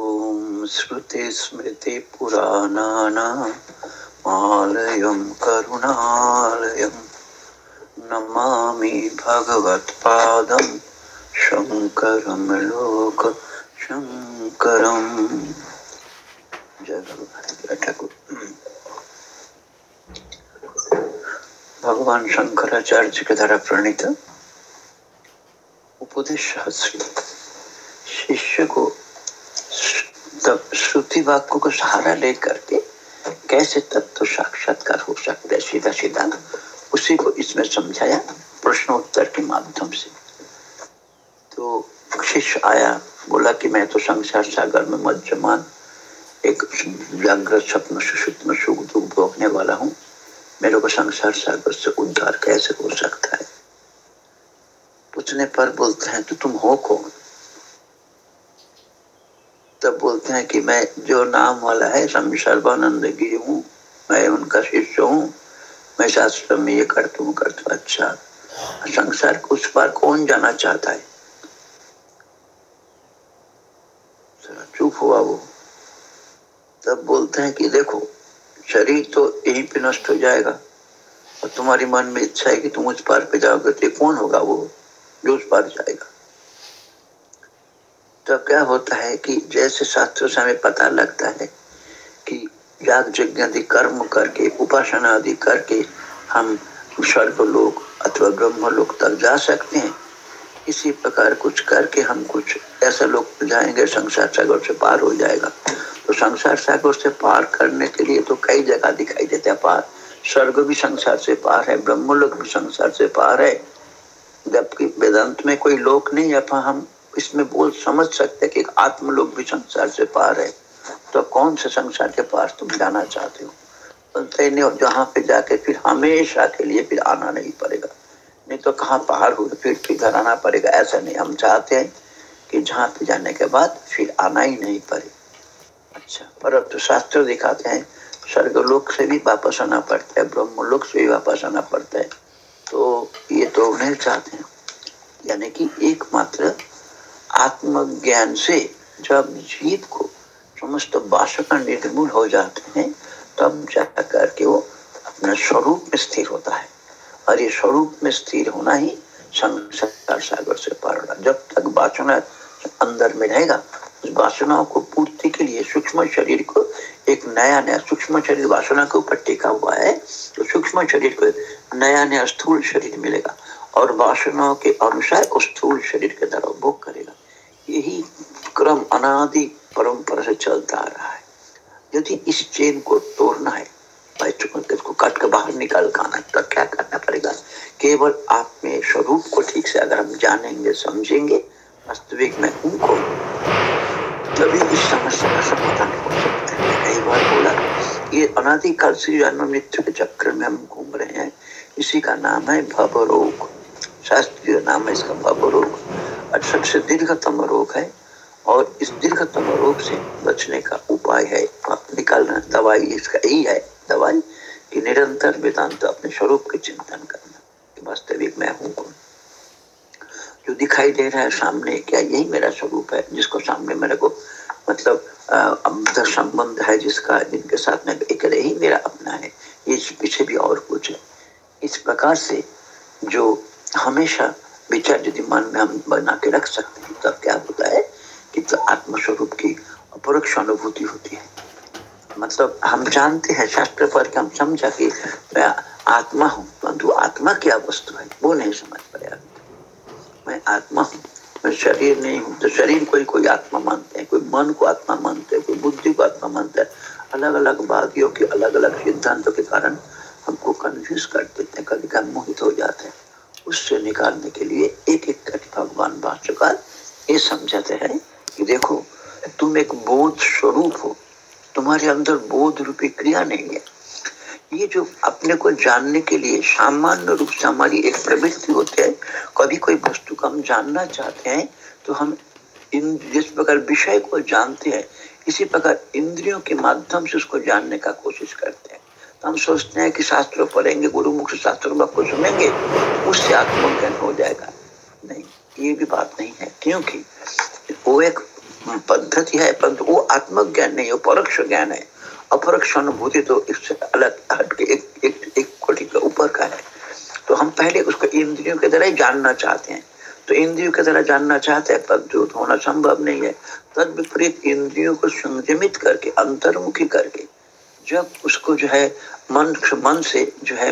ओम श्रुतिस्मृतिपुराणानामालयं करुणालयं नमामि भगवत्पादं शङ्करं लोकशङ्करम् जय ठाकुर भगवान शंकराचार्य के द्वारा प्रणीत उपदेश शिष्य को श्रुति वाक्य को सहारा लेकर के कैसे तत्व साक्षात्कार हो सकता है? सीधा सीधा उसी को इसमें समझाया प्रश्नोत्तर के माध्यम से। तो शिष्य आया, बोला कि मैं तो संसार सागर में मध्यमान एक जागृत स्वप्न सुषुप्त सुख दुख भोगने वाला हूँ। मेरे को संसार सागर से उद्धार कैसे हो सकता है? पूछने पर बोलते हैं तो तुम हो कौन? तब बोलते हैं कि मैं जो नाम वाला है, स्वामी सर्वानंद गिरी हूँ, मैं उनका शिष्य हूँ, मैं शास्त्र में ये करता हूँ, करता अच्छा। संसार को उस पार कौन जाना चाहता है चुप हुआ वो तब बोलते हैं कि देखो शरीर तो यहीं पे नष्ट हो जाएगा। और तुम्हारी मन में इच्छा है कि तुम उस पार पे जाओगे तो कौन होगा वो जो उस पार जाएगा? तो क्या होता है कि जैसे शास्त्रों से हमें पता लगता है कि याग यज्ञ आदि, कर्म करके, उपासना आदि करके हम स्वर्ग लोग अथवा ब्रह्म लोक तक जा सकते हैं। इसी प्रकार कुछ करके हम कुछ ऐसा लोग जाएँगे, संसार सागर से पार हो जाएगा। तो संसार सागर से पार करने के लिए तो कई जगह दिखाई देते हैं पार। स्वर्ग भी संसार से पार है ब्रह्म लोक भी संसार से पार है। जबकि वेदांत में कोई लोक नहीं है हम इसमें बोल समझ सकते कि आत्मलोक भी संसार से पार है। तो कौन से संसार के पार तुम जाना चाहते हो? तो जहाँ पे जाके फिर हमेशा के लिए फिर आना नहीं पड़ेगा। नहीं तो कहाँ पहाड़ हुए, फिर घर आना पड़ेगा, ऐसा नहीं। हम चाहते हैं कि जहाँ पे जाने के बाद फिर आना ही नहीं पड़े अच्छा पर शास्त्र दिखाते हैं स्वर्ग लोक से भी वापस आना पड़ता है ब्रह्म लोक से भी वापस आना पड़ता है। तो ये तो नहीं चाहते हैं। यानी कि एकमात्र आत्मज्ञान से जब जीव को समस्त वासना निर्मूल हो जाते हैं, तब जा करके वो अपने स्वरूप में स्थिर होता है। और ये स्वरूप में स्थिर होना ही संसार सागर से पार होना, जब तक वासना अंदर में रहेगा वासनाओं को पूर्ति के लिए सूक्ष्म शरीर को एक नया नया सूक्ष्म शरीर वासना के ऊपर टेका हुआ है तो सूक्ष्म शरीर को नया नया स्थूल शरीर मिलेगा और वासनाओं के अनुसार उस स्थूल शरीर के द्वारा भोग करेगा। यही क्रम अनादि परंपरा से चलता आ रहा है। यदि इस चेन को तोड़ना है इसको काट के बाहर निकाल आना तो क्या करना पड़ेगा? केवल आप में स्वरूप को ठीक से अगर हम जानेंगे, समझेंगे वास्तविक में उनको तभी इस समस्या का समाधान हो सकता है कई बार बोला ये अनादिकाल से जन्म मृत्यु के चक्र में हम घूम रहे हैं इसी का नाम है भव रोग शास्त्रीय नाम है इसका भव रोग और सबसे दीर्घतम रोग है और इस दीर्घतम रोग से बचने का उपाय है निकालना दवाई इसका यही है दवाई कि निरंतर वेदांत अपने स्वरूप के चिंतन करना वास्तविक मैं हूँ कौन जो दिखाई दे रहा है सामने, क्या यही मेरा स्वरूप है जिसको सामने मेरे को मतलब संबंध है जिसका, जिनके साथ में एक ही मेरा अपना है, ये पीछे भी और कुछ है। इस प्रकार से जो हमेशा विचार यदि मन में हम बना के रख सकते हैं, तब क्या होता है कि तो आत्मस्वरूप की अपरोक्ष अनुभूति होती है। मतलब हम जानते हैं, शास्त्र पर हम समझा कि मैं आत्मा हूँ, परंतु आत्मा क्या वस्तु है वो नहीं समझ पाया मैं आत्मा हूँ शरीर नहीं हूँ। तो शरीर को ही कोई आत्मा मानते हैं, कोई मन को आत्मा मानते हैं, कोई बुद्धि को आत्मा मानते हैं। अलग अलग वादियों के अलग अलग सिद्धांतों के कारण हमको कंफ्यूज कर देते हैं कभी कभी मोहित हो जाते हैं। उससे निकालने के लिए एक एक करके भगवान भाष्यकार ये समझाते हैं कि देखो, तुम एक बोध स्वरूप हो, तुम्हारे अंदर बोध रूपी क्रिया नहीं है। ये जो अपने को जानने के लिए सामान्य रूप से हमारी एक प्रवृत्ति होती है, कभी कोई वस्तु को हम जानना चाहते हैं तो हम इन, जिस प्रकार विषय को जानते हैं, इसी प्रकार इंद्रियों के माध्यम से उसको जानने का कोशिश करते हैं। तो हम सोचते हैं कि शास्त्र पढ़ेंगे गुरु मुख से शास्त्र को सुनेंगे, उससे आत्मज्ञान हो जाएगा। नहीं, ये भी बात नहीं है। क्योंकि वो एक पद्धति है, परंतु वो आत्मज्ञान नहीं, वो परोक्ष ज्ञान है। अपरोक्ष अनुभूति तो इससे अलग, हटके एक एक एक कोटि के ऊपर का है। तो हम पहले उसको इंद्रियों के द्वारा ही जानना चाहते हैं। इंद्रियों के द्वारा जानना चाहते हैं पर जो होना संभव नहीं है। तद विपरीत इंद्रियों को संयमित करके, अंतर्मुखी करके, जब उसको जो है, मन मन से जो है,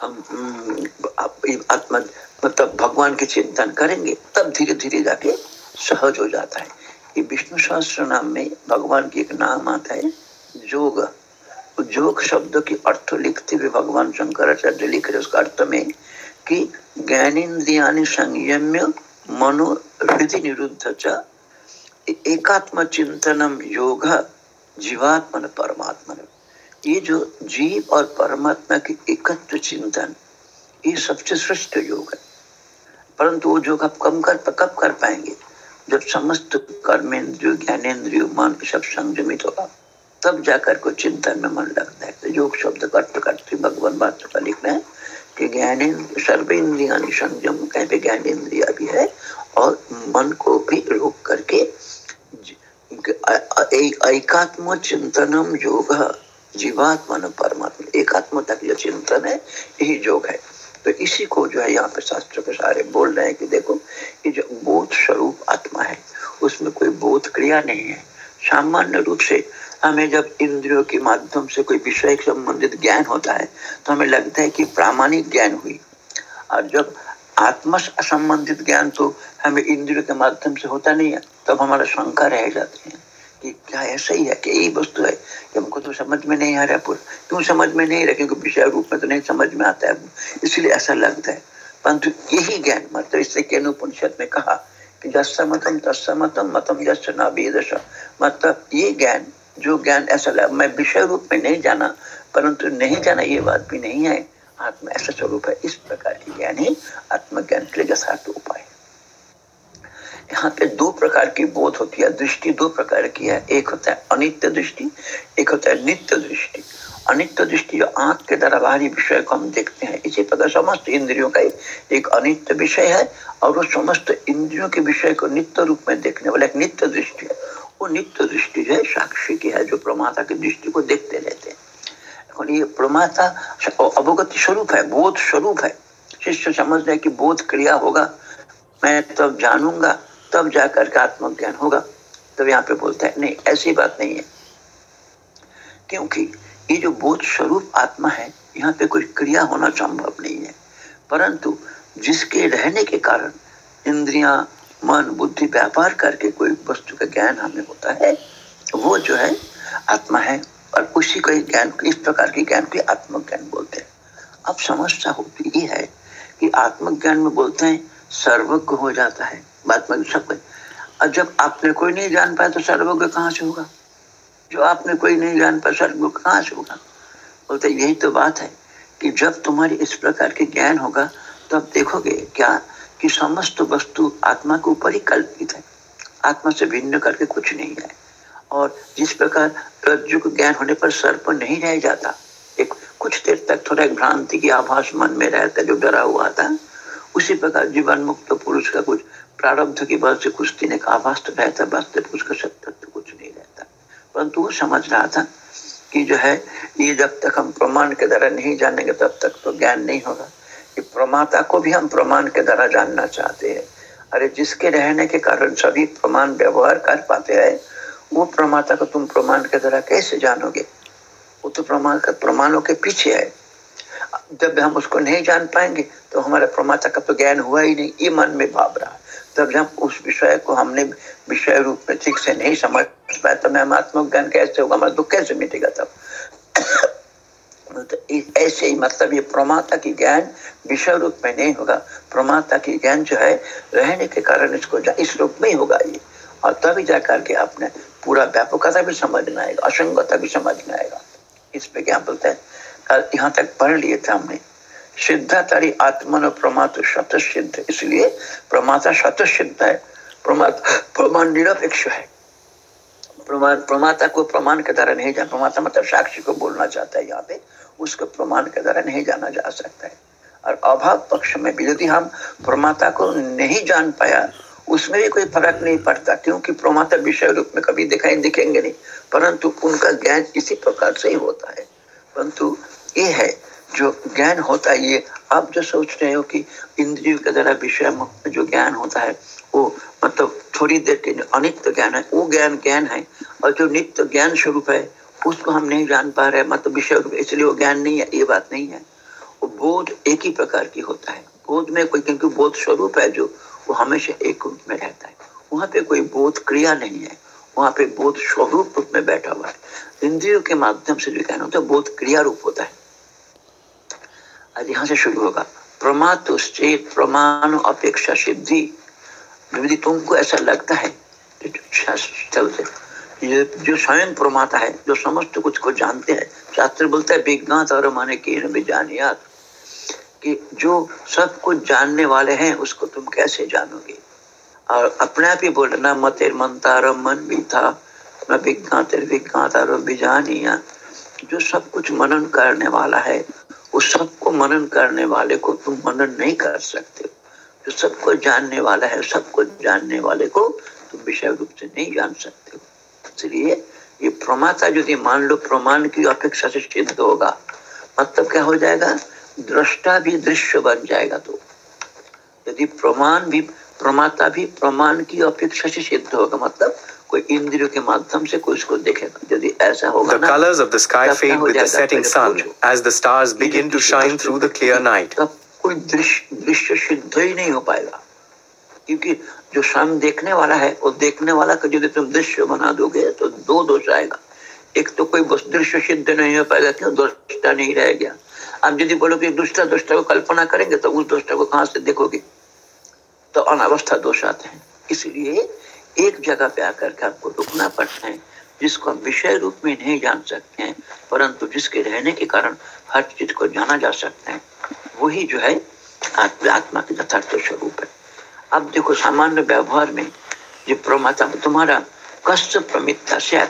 हम आत्मा मतलब भगवान के चिंतन करेंगे, तब धीरे धीरे जाके सहज हो जाता है। ये विष्णु सहस्त्र नाम में भगवान की एक नाम आता है, जोग। जोग शब्द की अर्थ लिखते हुए भगवान शंकराचार्य लिख रहे उसका अर्थ में कि ज्ञानेन्द्रिया संयम्य मनो हृदय निरुद्ध एकात्म चिंतनम योग जीवात्मन परमात्मन। ये जो जीव और परमात्मा के एकत्व चिंतन, ये सबसे श्रेष्ठ योग है। परंतु वो योग आप कम कर, कब कर पाएँगे? जब समस्त कर्मेंद्रिय ज्ञानेन्द्रिय मन सब संयमित होगा, तब जाकर को चिंतन में मन लगता है। तो योग शब्द करते करते भगवान बात का लिखना है। कि ज्ञानेन्द्र सर्वेन्द्रिया संयम कहीं पे ज्ञानेन्द्रिया भी है और मन को भी रोक करके एकात्म चिंतनम योग जीवात्मा परमात्मा। एकात्म तक जो चिंतन है, यही योग है। तो इसी को जो है यहाँ पे शास्त्र के सारे बोल रहे हैं कि देखो, ये जो बोध स्वरूप आत्मा है, उसमें कोई बोध क्रिया नहीं है। सामान्य रूप से हमें जब इंद्रियों के माध्यम से कोई विषय संबंधित ज्ञान होता है तो हमें लगता है कि प्रामाणिक ज्ञान हुई। और जब आत्म संबंधित ज्ञान तो हमें इंद्रियों के माध्यम से होता नहीं है, तब हमारा शंका रह जाते हैं कि क्या ऐसा ही है कि यही वस्तु है? कि हमको तो समझ में नहीं आ रहा पूरा। क्यों समझ में नहीं रहा? क्योंकि विषय रूप में तो नहीं समझ में आता है। इसलिए ऐसा लगता है। परंतु यही ज्ञान मतलब इससे केन उपनिषद में कहा कि जस्सा मतम मतम जस्सा न मतलब ये ज्ञान जो ज्ञान, ऐसा मैं विषय रूप में नहीं जाना, परंतु नहीं जाना, ये बात भी नहीं है। आत्मा ऐसा स्वरूप है, इस प्रकार की ज्ञान ही आत्मज्ञान के लिए उपाय यहाँ पे दो प्रकार की बोध होती है, दृष्टि दो प्रकार की है। एक होता है अनित्य दृष्टि, एक होता है नित्य दृष्टि। अनित्य दृष्टि जो आँख के द्वारा बाहरी विषय को हम देखते हैं, इसी प्रकार समस्त इंद्रियों का एक अनित्य विषय है, और वो समस्त इंद्रियों के विषय को नित्य रूप में देखने वाला एक नित्य दृष्टि है। वो नित्य दृष्टि है, साक्षी की है, जो प्रमाता की दृष्टि को देखते रहते हैं। ये प्रमाता अवगति स्वरूप है, बोध स्वरूप है। शिष्य समझ रहे कि बोध क्रिया होगा, मैं तब जानूँगा, तब जाकर के आत्मज्ञान होगा। तब यहाँ पे बोलता है, नहीं, ऐसी बात नहीं है। क्योंकि ये जो बोध स्वरूप आत्मा है, यहाँ पे कोई क्रिया होना संभव नहीं है। परंतु जिसके रहने के कारण इंद्रिया मन, बुद्धि, व्यापार करके कोई वस्तु का ज्ञान हमें होता है, वो जो है आत्मा है, और उसी को ज्ञान, इस प्रकार के ज्ञान को आत्मज्ञान बोलते हैं। अब समस्या होती ये है कि आत्मज्ञान में बोलते हैं, सर्वज्ञ हो जाता है। बात में सब और जब आपने कोई नहीं जान पाया तो सर्वज्ञ कहाँ से होगा? जो आपने कोई नहीं जान पाया, सर्वज्ञ कहाँ से होगा? बोलते यही तो बात है कि जब तुम्हारी इस प्रकार के ज्ञान होगा तब देखोगे क्या कि समस्त वस्तु आत्मा के ऊपर ही कल्पित है। आत्मा से भिन्न करके कुछ नहीं है। और जिस प्रकार रज्जु को ज्ञान होने पर सर्प नहीं रह जाता, एक कुछ देर तक थोड़ा एक भ्रांति की आभास मन में रहता जो डरा हुआ था, उसी प्रकार जीवन मुक्त पुरुष का कुछ प्रारब्ध की बल से कुछ दिन एक आभास तो रहता वास्तविक उसका सत्य तो कुछ नहीं रहता। परंतु वो समझ रहा था कि जो है, ये जब तक हम प्रमाण के द्वारा नहीं जानेंगे, तब तक तो ज्ञान नहीं होगा। कि प्रमाता को भी हम प्रमाण के द्वारा जानना चाहते हैं। अरे, जिसके रहने के कारण सभी प्रमाण व्यवहार कर पाते हैं, वो प्रमाता को तुम प्रमाण के द्वारा कैसे जानोगे? वो तो प्रमाण का, प्रमाणों के पीछे है। जब हम उसको नहीं जान पाएँगे तो हमारा प्रमाता का तो ज्ञान हुआ ही नहीं, ये मन में भाव रहा। तब जब उस विषय को हमने विषय रूप में ठीक से नहीं समझ पाया तो मैं आत्मज्ञान कैसे होगा, हमारा दुख कैसे मिटेगा तब? तो ऐसे ही मतलब ये प्रमाता की ज्ञान विषय रूप में नहीं होगा। प्रमाता की ज्ञान जो है, रहने के कारण इसको इस रूप में होगा ये। और तभी जाकर के आपने पूरा व्यापकता भी समझ में आएगा, असंगता भी समझ में आएगा। इस पे क्या बोलते हैं? कल यहाँ तक पढ़ लिए थे हमने। सिद्धा तारी आत्मन प्रमात शत सिद्ध इसलिए प्रमाता शत सिद्ध है। प्रमाता प्रमाण निरपेक्ष है। प्रमाता को प्रमाण के द्वारा नहीं जान प्रमाता मतलब साक्षी को बोलना चाहता है यहाँ पे। उसको प्रमाण के द्वारा नहीं जाना जा सकता है। और अभाव पक्ष में भी यदि हम प्रमाता को नहीं जान पाया, उसमें भी कोई फ़र्क नहीं पड़ता, क्योंकि प्रमाता विषय रूप में कभी दिखाई दिखेंगे नहीं, परंतु उनका ज्ञान इसी प्रकार से ही होता है। परंतु ये है, जो ज्ञान होता है, ये आप जो सोच रहे हो कि इंद्रियों के द्वारा विषय जो ज्ञान होता है, वो मतलब थोड़ी देर के अनित्य ज्ञान है, वो ज्ञान ज्ञान है, और जो नित्य ज्ञान स्वरूप है उसको हम नहीं जान पा रहे मतलब विषय इसलिए वो ज्ञान नहीं है, ये बात नहीं है। वो बोध एक ही प्रकार की होता है। बोध में कोई, क्योंकि बोध स्वरूप है जो, वो हमेशा एक रूप में रहता है। वहाँ पे कोई बोध क्रिया नहीं है। वहाँ पे बोध स्वरूप रूप में बैठा हुआ है। इंद्रियों के माध्यम से जो कहना होता है, बोध क्रिया रूप होता है। आज यहाँ से शुरू होगा। प्रमातुश्चेत प्रमाण, अपेक्षा, सिद्धि। यदि तुमको ऐसा लगता है। जो स्वयं प्रमाता है, जो समस्त कुछ को जानते हैं, शास्त्र बोलता है, विज्ञात और माने की जानियात कि जो सब कुछ जानने वाले हैं, उसको तुम कैसे जानोगे? और अपने आप ही बोल रहे ना मतेर मंतार मन भी था मैं विज्ञात विज्ञात बिजानिया जो सब कुछ मनन करने वाला है, उस सबको मनन करने वाले को तुम मनन नहीं कर सकते। जो सबको जानने वाला है सबको जानने वाले को तुम विषय रूप से नहीं जान सकते। इसलिए ये प्रमाता यदि मान लो प्रमाण की अपेक्षा से सिद्ध होगा। मतलब क्या हो जाएगा? दृष्टा भी दृश्य बन जाएगा तो। यदि प्रमाण भी प्रमाता भी प्रमाण की अपेक्षा से सिद्ध होगा मतलब कोई इंद्रियों के माध्यम से कोई उसको देखेगा यदि ऐसा होगा The colors of the sky fade with the setting sun as the stars begin to shine through the clear night. तब कोई दृश्य दृश्य सिद्ध ही नहीं हो पाएगा। क्योंकि जो स्वयं देखने वाला है वो देखने वाला का यदि तुम दृश्य बना दोगे तो दो दोष आएगा। एक तो कोई दृश्य सिद्ध नहीं हो पाएगा क्यों दृष्टा नहीं रह गया। अब यदि बोलो कि दूसरा दुष्टा को कल्पना करेंगे तो उस दुष्टा को कहाँ से देखोगे? तो अनावस्था दोष आते हैं। इसलिए एक जगह पे आकर के आपको रुकना पड़ता है, जिसको हम विषय रूप में नहीं जान सकते हैं, परंतु जिसके रहने के कारण हर चीज़ को जाना जा सकता है। वही जो है आत्मा की यथार्थ स्वरूप है। अब देखो सामान्य व्यवहार में जो प्रमाता, तुम्हारा कष्ट प्रमितता से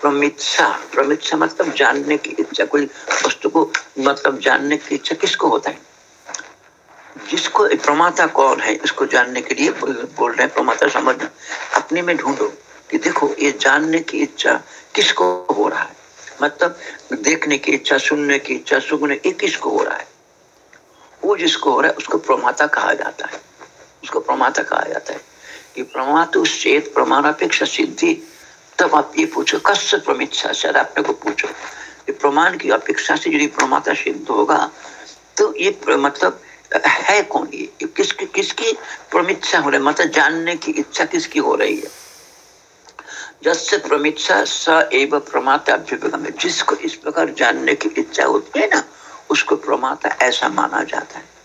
प्रमित्सा प्रमित्सा मतलब जानने की इच्छा, कोई वस्तु को मतलब जानने की इच्छा किसको होता है? जिसको प्रमाता कौन है, इसको जानने के लिए बोल रहे हैं प्रमाता, समझना। अपने में ढूंढो कि देखो, ये जानने की इच्छा किसको हो रहा है? मतलब देखने की इच्छा, सुनने की इच्छा सुनने ये किसको हो रहा है? वो जिसको हो रहा है, उसको प्रमाता कहा जाता है। उसको प्रमाता कहा जाता है कि प्रमातु चेत प्रमाणापेक्षा सिद्धि, तब आप ये पूछो कस प्रमिच्छा शायद अपने को पूछो। ये प्रमाण की अपेक्षा से यदि प्रमाता सिद्ध होगा तो ये मतलब है कौन ये? किसकी किसकी प्रमिच्छा हो रही है? मतलब जानने की इच्छा किसकी हो रही है? जस्य प्रमिच्छा स एव प्रमाता जिसको इस प्रकार जानने की इच्छा होती है ना, उसको प्रमाता ऐसा माना जाता है।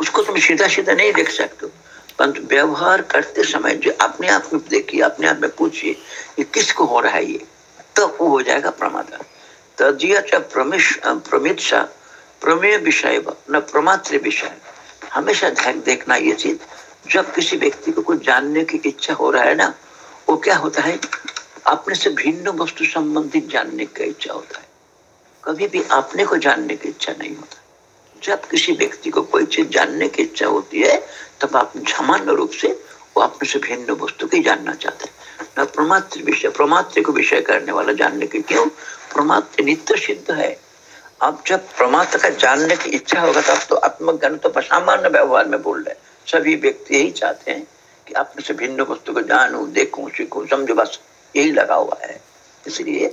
उसको तुम सीधा सीधा नहीं देख सकते हो। परंतु व्यवहार करते समय जो अपने आप में देखिए, अपने आप में पूछिए ये किसको हो रहा है ये तो वो हो जाएगा प्रमाता तजिया प्रमिच्छा प्रमेय विषय न प्रमात्र विषय। हमेशा ध्यान देखना ये चीज़। जब किसी व्यक्ति को कुछ जानने की इच्छा हो रहा है ना, वो क्या होता है? अपने से भिन्न वस्तु संबंधित जानने की इच्छा होता है। कभी भी अपने को जानने की इच्छा नहीं होता। जब किसी व्यक्ति को कोई चीज़ जानने की इच्छा होती है, तब आप सामान्य रूप से वो अपने से भिन्न वस्तु की जानना चाहते हैं। न प्रमात्र विषय प्रमात्र को विषय करने वाला जानने के क्यों? प्रमात्र नित्य सिद्ध है। अब जब प्रमात्र का जानने की इच्छा होगा, तब तो आत्मज्ञान तो सामान्य व्यवहार में बोल रहे सभी व्यक्ति यही चाहते हैं कि अपने से भिन्न वस्तु को जानू, देखू, सीखू, समझो, बस यही लगा हुआ है। इसलिए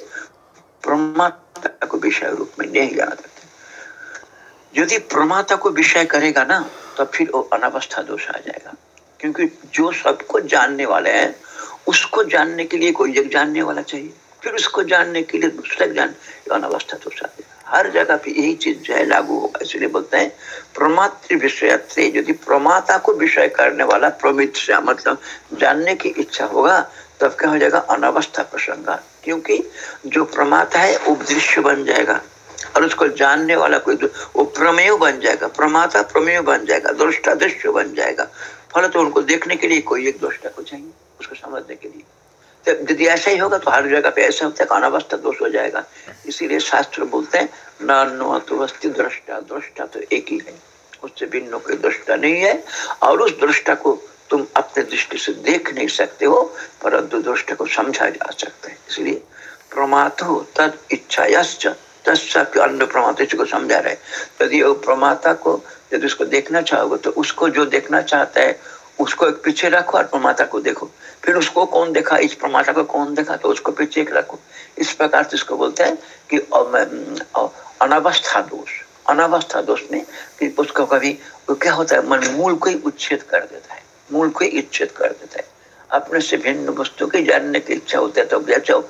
परमात्मा को विषय रूप में नहीं जाना यदि प्रमाता को विषय करेगा ना तो फिर वो अनावस्था दोष आ जाएगा। क्योंकि जो सबको जानने वाले हैं, उसको जानने के लिए कोई एक जानने वाला चाहिए। फिर उसको जानने के लिए दूसरा जान अनावस्था दोष आ जाएगा। हर जगह पे यही चीज़ जो है लागू होगा। इसलिए बोलते हैं प्रमात्र विषय यदि प्रमाता को विषय करने वाला प्रमित मतलब जानने की इच्छा होगा, तब क्या हो जाएगा? अनावस्था प्रसंग क्योंकि जो प्रमाता है, वो दृश्य बन जाएगा। और उसको जानने वाला कोई वो प्रमेय बन जाएगा, प्रमाता प्रमेय बन जाएगा, दृष्टा दृश्य बन जाएगा। फल तो उनको देखने के लिए कोई एक दृष्टा को चाहिए उसको समझने के लिए। तो यदि ऐसा ही होगा तो हर जगह पे ऐसा होता है अनावस्था दोष हो जाएगा। इसीलिए शास्त्र बोलते हैं नस्ती दृष्टा दृष्टा तो एक ही है। उससे भिन्न कोई दृष्टा नहीं है, और उस दृष्टा को तुम अपने दृष्टि से देख नहीं सकते हो, परंतु दृष्टा को समझा जा सकता है। इसलिए प्रमातो तद इच्छा अन्य प्रमाता को समझा रहे यदि वो प्रमाता को, यदि उसको देखना चाहोगे तो उसको जो देखना चाहता है, उसको एक पीछे रखो और प्रमाता को देखो। फिर उसको कौन देखा? इस प्रमाता को कौन देखा? तो उसको पीछे एक रखो। इस प्रकार से इसको बोलते हैं कि अनावस्था दोष। अनावस्था दोष में कि उसको कभी क्या होता है? मन मूल को ही उच्छेद कर देता है। मूल को ही उच्छेद कर देता है। अपने से भिन्न वस्तु की जानने की इच्छा होती है तो जैसा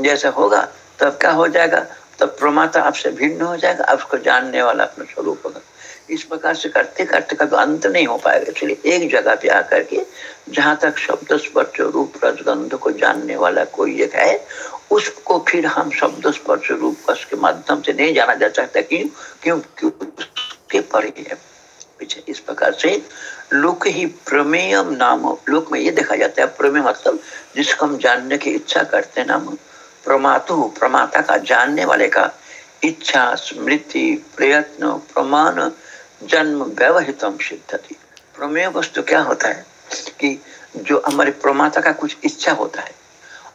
जैसा होगा, तब क्या हो जाएगा? तब प्रमाता आपसे भिन्न हो जाएगा, आपको जानने वाला अपना स्वरूप होगा। इस प्रकार से करते करते कभी अंत नहीं हो पाएगा। इसलिए एक जगह पे आकर के जहाँ तक शब्द स्पर्श रूप रजगंध को जानने वाला कोई एक है, उसको फिर हम शब्द स्पर्श रूप के माध्यम से नहीं जाना जा सकता। क्यों? क्यों? क्यों परे है। पीछे इस प्रकार से लोक ही प्रमेयम नाम लोक में ये देखा जाता है, प्रमेय मतलब जिसको हम जानने की इच्छा करते हैं नाम प्रमातु, प्रमाता का, जानने वाले का इच्छा, स्मृति, प्रयत्न, प्रमाण, जन्म, व्यवहितम सिद्धति। प्रमेय वस्तु क्या होता है? कि जो हमारे प्रमाता का कुछ इच्छा होता है,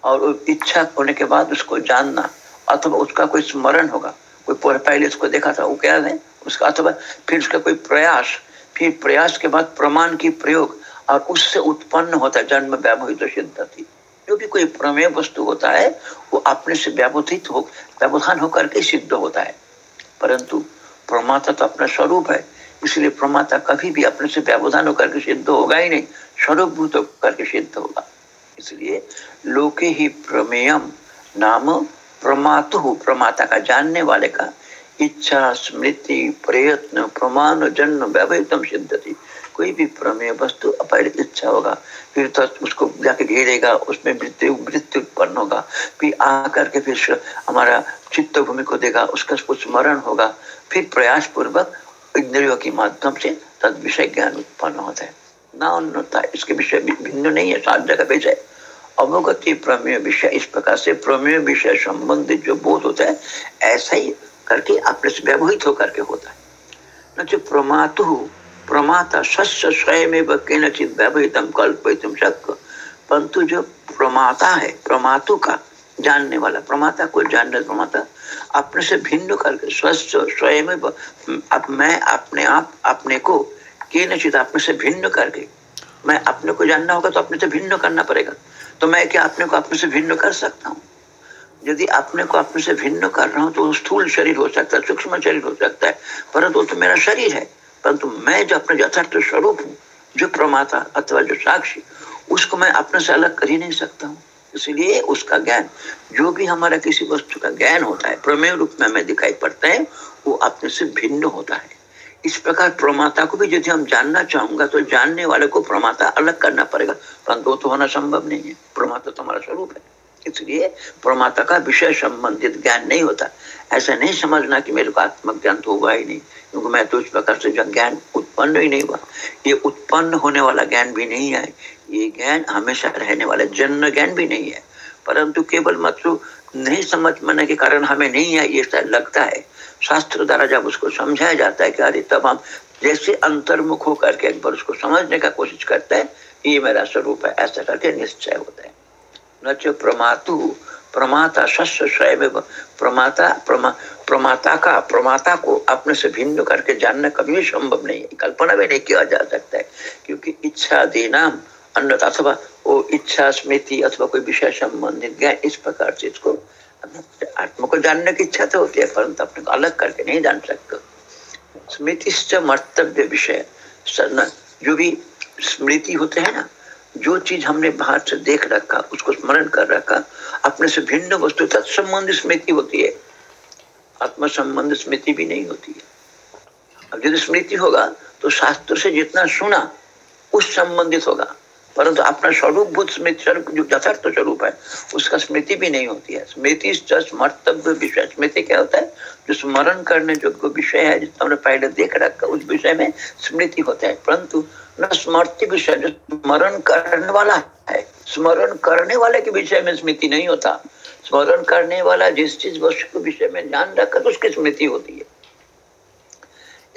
और इच्छा होने के बाद उसको जानना, अथवा उसका कोई स्मरण होगा, कोई पहले उसको देखा था, वो क्या है? उसका अथवा फिर उसका कोई प्रयास, फिर प्रयास के बाद प्रमाण की प्रयोग, और उससे उत्पन्न होता है जन्म, व्यवहित सिद्धति। जो भी कोई प्रमेय वस्तु होता है, वो अपने से व्यावधित हो, व्यवधान होकर के सिद्ध होता है। परंतु प्रमाता तो अपना स्वरूप है, इसलिए प्रमाता कभी भी अपने से व्यवधान होकर के सिद्ध होगा ही नहीं स्वरूप भूत होकर के सिद्ध होगा। इसलिए लोके ही प्रमेयम नाम प्रमातु, प्रमाता का जानने वाले का इच्छा, स्मृति, प्रयत्न, प्रमाण, जन्म व्यवहितम सिद्धति। कोई भी प्रमेय वस्तु अपरित इच्छा होगा, फिर तो उसको जाके घेरेगा, उसमें मृत्यु मृत्यु उत्पन्न होगा। फिर आकर के फिर हमारा चित्त भूमि को देगा, उसका स्मरण होगा। फिर प्रयास पूर्वक इंद्रियों के माध्यम से तद विषय ज्ञान उत्पन्न होता है। ना उन्नता इसके विषय भिन्न नहीं है, सात जगह विषय अवगति प्रमेय विषय, इस प्रकार से प्रमेय विषय संबंधित जो बोध होता है, ऐसा ही करके अपने से व्यवहित होकर के होता है। न जो प्रमातु, प्रमाता सस्य स्वयं केनचित व्यवहितम कल्पितम शक्य। परंतु जो प्रमाता है, प्रमातु का जानने वाला, प्रमाता को जानने प्रमाता अपने से भिन्न करके स्वस्थ स्वयं अब मैं अपने आप, अपने को के नचित अपने से भिन्न करके, मैं अपने को जानना होगा तो अपने से भिन्न करना पड़ेगा। तो मैं क्या अपने को अपने से भिन्न कर सकता हूँ? यदि अपने को अपने से भिन्न कर रहा हूँ तो स्थूल शरीर हो सकता है, सूक्ष्म शरीर हो सकता है, परंतु तो मेरा शरीर है। परंतु मैं जो अपने यथार्थ स्वरूप हूँ, जो प्रमाता अथवा जो साक्षी, उसको मैं अपने से अलग कर ही नहीं सकता हूँ। इसलिए उसका ज्ञान, जो भी हमारा किसी वस्तु का ज्ञान होता है, प्रमेय रूप में हमें दिखाई पड़ता है, वो अपने से भिन्न होता है। इस प्रकार प्रमाता को भी यदि हम जानना चाहूँगा तो जानने वाले को प्रमाता अलग करना पड़ेगा, परंतु तो होना संभव नहीं है। प्रमाता तो हमारा स्वरूप है। इसलिए परमात्मा का विषय संबंधित ज्ञान नहीं होता। ऐसा नहीं समझना कि मेरे को आत्मक ज्ञान तो हुआ ही नहीं, क्योंकि मैं तो इस प्रकार से ज्ञान उत्पन्न ही नहीं हुआ। ये उत्पन्न होने वाला ज्ञान भी नहीं है, ये ज्ञान हमेशा रहने वाला जन्म ज्ञान भी नहीं है। परंतु केवल मतलब नहीं समझ पाने के कारण हमें नहीं है, ये लगता है। शास्त्र द्वारा जब उसको समझाया जाता है कि अरे तब हम जैसे अंतर्मुख होकर के एक बार उसको समझने का कोशिश करते हैं, ये मेरा स्वरूप है, ऐसा करके निश्चय होता है। न प्रमातु, प्रमाता शस्य स्वयं प्रमाता, प्रमा, प्रमाता का, प्रमाता को अपने से भिन्न करके जानना कभी भी संभव नहीं है। कल्पना भी नहीं किया जा सकता है, क्योंकि इच्छा देना अन्य अथवा वो इच्छा, स्मृति अथवा कोई विषय संबंधित ज्ञान, इस प्रकार से इसको आत्मा को जानने की इच्छा तो होती है, परंतु अपने को अलग करके नहीं जान सकते। स्मृति मर्तव्य विषय जो भी स्मृति होते हैं ना जो चीज़ हमने बाहर से देख रखा, उसको स्मरण कर रखा, अपने से भिन्न वस्तु तत्संबंध स्मृति होती है। आत्म संबंध स्मृति भी नहीं होती है। अब यदि स्मृति होगा तो शास्त्र से जितना सुना, उस संबंधित होगा। परंतु अपना स्वरूप भूत स्मृति स्वरूप जो यथार्थ स्वरूप है, उसका स्मृति भी नहीं होती है। स्मृति स्मर्तव्य विषय स्मृति क्या होता है? जो स्मरण करने जो विषय है, जितना हमने पहले देख रखा, उस विषय में स्मृति होता है। परंतु न स्मृति विषय, जो स्मरण करने वाला है, स्मरण करने वाले के विषय में स्मृति नहीं होता। स्मरण करने वाला जिस चीज़ वस्तु के विषय में ध्यान रखा तो उसकी स्मृति होती है।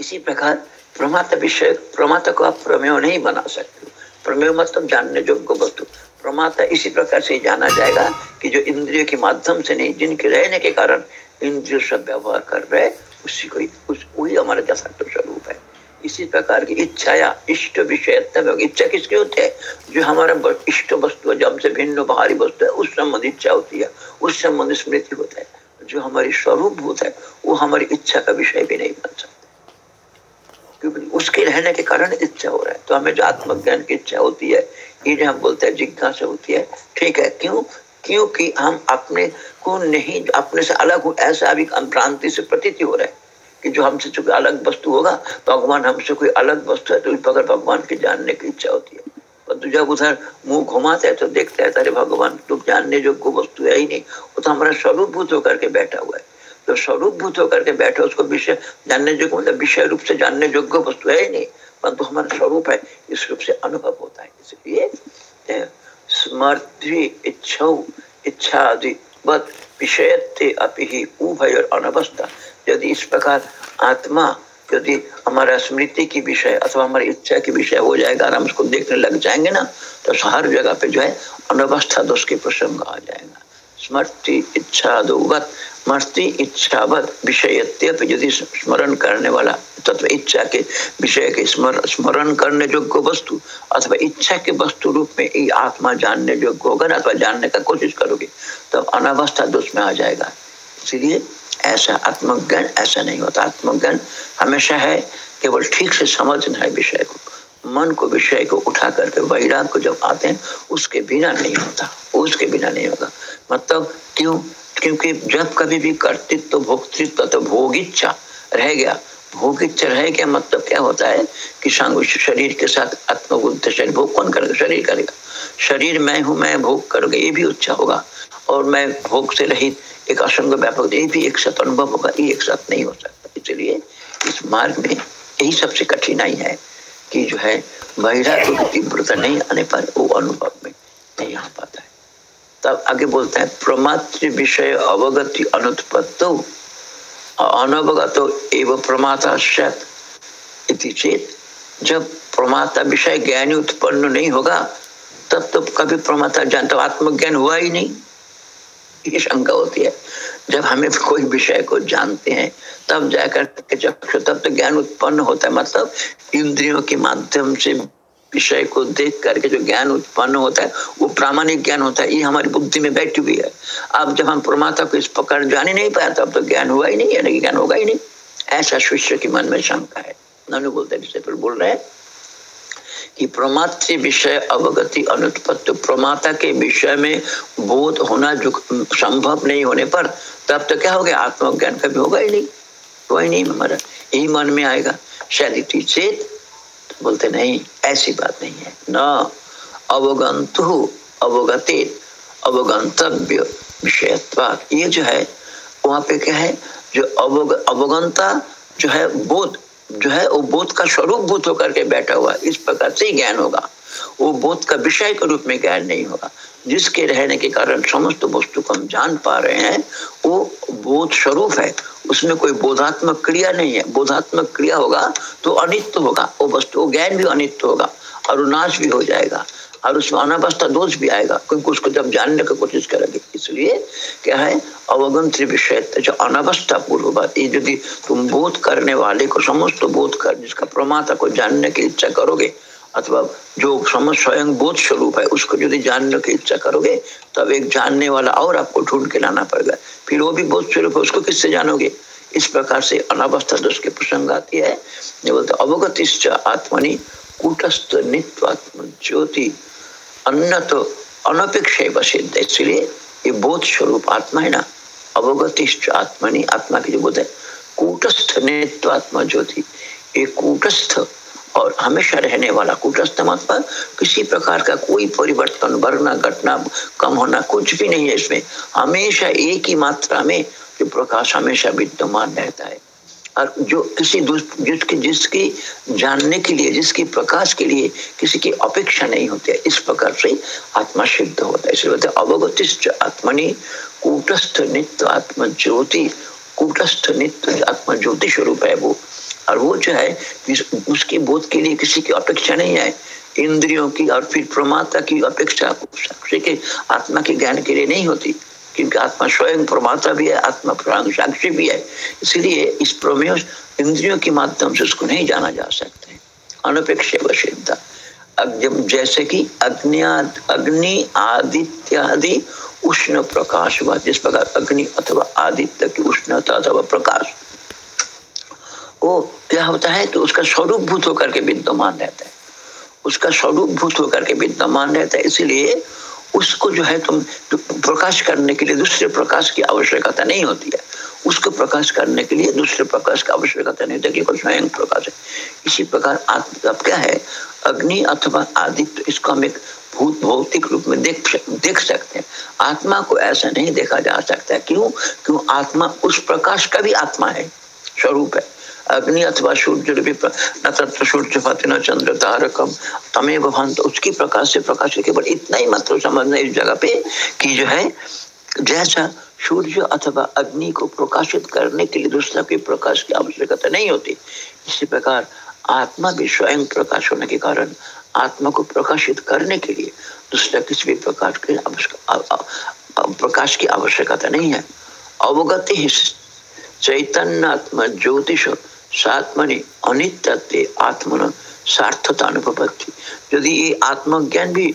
इसी प्रकार प्रमाता विषय, प्रमाता को आप प्रमेय नहीं बना सकते प्रमेय मतलब जानने योग्य वस्तु प्रमाता इसी प्रकार से जाना जाएगा कि जो इंद्रियों के माध्यम से नहीं, जिनके रहने के कारण इंद्रियों सब व्यवहार कर रहे, उसी को वही हमारा यथार्थ स्वरूप है। इसी प्रकार की इच्छा या इष्ट विषय इच्छा किसकी होती है? जो हमारा इष्ट वस्तु है, जो हमसे भिन्न बाहरी वस्तु है, उस संबंध इच्छा होती है, उस संबंध स्मृति होता है। जो हमारी स्वरूप भूत है, वो हमारी इच्छा का विषय भी नहीं बन सकता। क्योंकि उसके रहने के कारण इच्छा हो रहा है। तो हमें जो आत्मज्ञान की इच्छा होती है ये जो हम बोलते हैं जिज्ञासा होती है। ठीक है, क्यों? क्योंकि हम अपने को नहीं, अपने से अलग हो, ऐसा अभी भ्रांति से प्रतीति हो रहा है कि जो हमसे चूँकि अलग वस्तु होगा, भगवान हमसे कोई अलग वस्तु है तो इस प्रकार भगवान के जानने की इच्छा होती है। परंतु जब उधर मुँह घुमाते हैं तो देखते हैं, अरे भगवान तुम जानने जो को वस्तु है ही नहीं। वो तो हमारा स्वरूप होकर के बैठा हुआ है। तो स्वरूप भूत होकर के बैठे, उसको विषय जानने योग्य मतलब विषय रूप से जानने योग्य वस्तु है ही नहीं, परंतु हमारा स्वरूप है, इस रूप से अनुभव होता है। इसलिए स्मृति इच्छा इच्छा आदि विषय अपि उभय अनवस्था। यदि इस प्रकार आत्मा यदि हमारा स्मृति की विषय अथवा हमारी इच्छा की विषय हो जाएगा और हम उसको देखने लग जाएँगे ना तो हर जगह पे जो है अनवस्था दोष के प्रसंग आ जाएगा। स्मृति इच्छा दोगत स्मृति इच्छावत विषय यदि स्मरण करने वाला, तत्व इच्छा के विषय के स्मरण करने योग्य वस्तु अथवा इच्छा के वस्तु रूप में ये आत्मा जानने योग्य होगा अथवा जानने का कोशिश करोगे, तब अनावस्था दोष में आ जाएगा। इसलिए ऐसा आत्मज्ञान ऐसा नहीं होता। आत्मज्ञान हमेशा है, केवल ठीक से समझना है विषय को। मन को विषय को उठा करके वैराग को जब आते हैं, उसके बिना नहीं होता, उसके बिना नहीं होगा। मतलब क्यों? क्योंकि जब कभी भी कर्तृत्व तो भोक्तृत्व तो भोग इच्छा रह गया। भोग इच्छा रह गया मतलब क्या होता है कि सांग शरीर के साथ आत्मबुद्ध शरीर, भोग कौन करेगा? शरीर करेगा। शरीर मैं हूँ, मैं भोग करूँगा, ये भी उच्चा होगा। और मैं भोग से रहित एक असंग व्यापक ये भी एक साथ अनुभव होगा, ये एक साथ नहीं हो सकता। इसलिए इस मार्ग में यही सबसे कठिनाई है कि जो है महिला की तीव्रता नहीं आने पर वो अनुभव में नहीं आ पाता है। तब आगे बोलते हैं, प्रमात्र विषय अवगति अनुत्पत्त। अनवगत एवं प्रमाता चेत, जब प्रमाता विषय ज्ञानी उत्पन्न नहीं होगा, तब तो कभी प्रमाता जानता आत्मज्ञान हुआ ही नहीं। ये शंका होती है। जब हमें कोई विषय को जानते हैं, तब जाकर के जब तब तो ज्ञान उत्पन्न होता है। मतलब इंद्रियों के माध्यम से विषय को देख करके जो ज्ञान उत्पन्न होता है, वो प्रामाणिक ज्ञान होता है, ये हमारी बुद्धि में बैठी हुई है। अब जब हम परमात्मा को इस प्रकार जान ही नहीं पाया तब तो ज्ञान हुआ ही नहीं, यानी ज्ञान होगा ही नहीं। ऐसा शिष्य के मन में शंका है। ननु बोलते हैं बोल रहे हैं कि प्रमात्र विषय अवगति अनुत्पत्ति प्रमाता के विषय में बोध होना संभव नहीं होने पर, तब तो क्या हो गया? आत्मज्ञान कभी होगा ही नहीं। कोई नहीं हमारा। यही मन में आएगा। शायद चेत बोलते, नहीं, ऐसी बात नहीं है। न अवगंतु अवगते अवगंतव्य विषय ये जो है, वहाँ पे क्या है, जो अवग अवगंता जो है, बोध, जो है, वो बोध का स्वरूप भूत होकर के बैठा हुआ इस प्रकार से ज्ञान होगा। वो बोध का विषय के रूप में ज्ञान नहीं होगा। जिसके रहने के कारण समस्त वस्तु को हम जान पा रहे हैं, वो बोध स्वरूप है। उसमें कोई बोधात्मक क्रिया नहीं है। बोधात्मक क्रिया होगा तो अनित्य होगा। वो वस्तु ज्ञान भी अनित्य होगा और नाश भी हो जाएगा और उसमें अनावस्था दोष भी आएगा। क्योंकि उसको जब जानने की कोशिश करेंगे, इसलिए क्या है? अवगम विषय जो अनावस्था पूर्व बात ये यदि तुम बोध करने वाले को, समस्त बोध कर, जिसका प्रमाता को जानने की इच्छा करोगे अथवा जो समझ स्वयं बोध स्वरूप है, उसको यदि जानने की इच्छा करोगे, तब एक जानने वाला और आपको ढूंढ के लाना पड़ेगा। फिर वो भी बोध स्वरूप है, उसको किससे जानोगे? इस प्रकार से अनावस्था दोष के प्रसंग आती है। बोलते अवगत आत्मनि कूटस्थ नित्वात्म ज्योति अन्न तो अनपेक्ष सिद्ध इसलिए ये बोध स्वरूप आत्मा है ना, अवगतिश्च आत्मा आत्मा की जो बोध है, कूटस्थ नेत्व आत्मा ज्योति। ये कूटस्थ और हमेशा रहने वाला कूटस्थ मतलब किसी प्रकार का कोई परिवर्तन बढ़ना घटना, कम होना कुछ भी नहीं है इसमें। हमेशा एक ही मात्रा में जो प्रकाश हमेशा विद्यमान रहता है। और जो किसी जिसकी जिसकी जानने के लिए, जिसकी प्रकाश के लिए किसी की अपेक्षा नहीं होती है, इस प्रकार से आत्मा सिद्ध होता है। इसलिए अवगतिश्च आत्मनि कूटस्थ नित्य आत्म ज्योति कूटस्थ नित्य आत्मा ज्योति स्वरूप है वो। और वो जो है उसके बोध के लिए किसी की अपेक्षा नहीं है। इंद्रियों की और फिर प्रमाता की अपेक्षा साक्षी के आत्मा के ज्ञान के लिए नहीं होती, क्योंकि आत्मा स्वयं प्रमाता भी है, आत्मा साक्षी भी है। इसलिए इस प्रमेय इंद्रियों के माध्यम से उसको नहीं जाना जा सकते अनपेक्ष वशिद्धा जब जैसे कि अग्नि अग्नि आदित्यादि उष्ण प्रकाश हुआ, जिस प्रकार अग्नि अथवा आदित्य की उष्णता अथवा प्रकाश वो क्या होता है तो उसका स्वरूप भूत होकर के विद्यमान रहता है। उसका स्वरूप भूत होकर के विद्यमान रहता है। इसलिए उसको जो है तुम प्रकाश करने के लिए दूसरे प्रकाश की आवश्यकता नहीं होती है। उसको प्रकाश करने के लिए दूसरे प्रकाश की आवश्यकता नहीं होती केवल स्वयं प्रकाश है। इसी प्रकार अब क्या है? अग्नि अथवा आदित्य, इसको हम एक भूत, भौतिक रूप में देख देख सकते हैं। आत्मा को ऐसा नहीं देखा जा सकता क्यों? क्यों? आत्मा उस प्रकाश का भी आत्मा है, स्वरूप है। अग्नि अथवा सूर्य न तत्व सूर्य न चंद्र तारकम तमें भवन तो उसकी प्रकाश से प्रकाश केवल इतना ही मतलब समझना इस जगह पे कि जो है, जैसा सूर्य अथवा अग्नि को प्रकाशित करने के लिए दूसरा के प्रकाश की आवश्यकता नहीं होती, इसी प्रकार आत्मा भी स्वयं प्रकाश होने के कारण आत्मा को प्रकाशित करने के लिए दूसरा किसी भी प्रकार के प्रकाश की आवश्यकता नहीं है। अवगति चैतन्य आत्मा ज्योतिष सात्मनि अनित्य आत्मन सार्थता अनुभवती। यदि ये आत्मज्ञान भी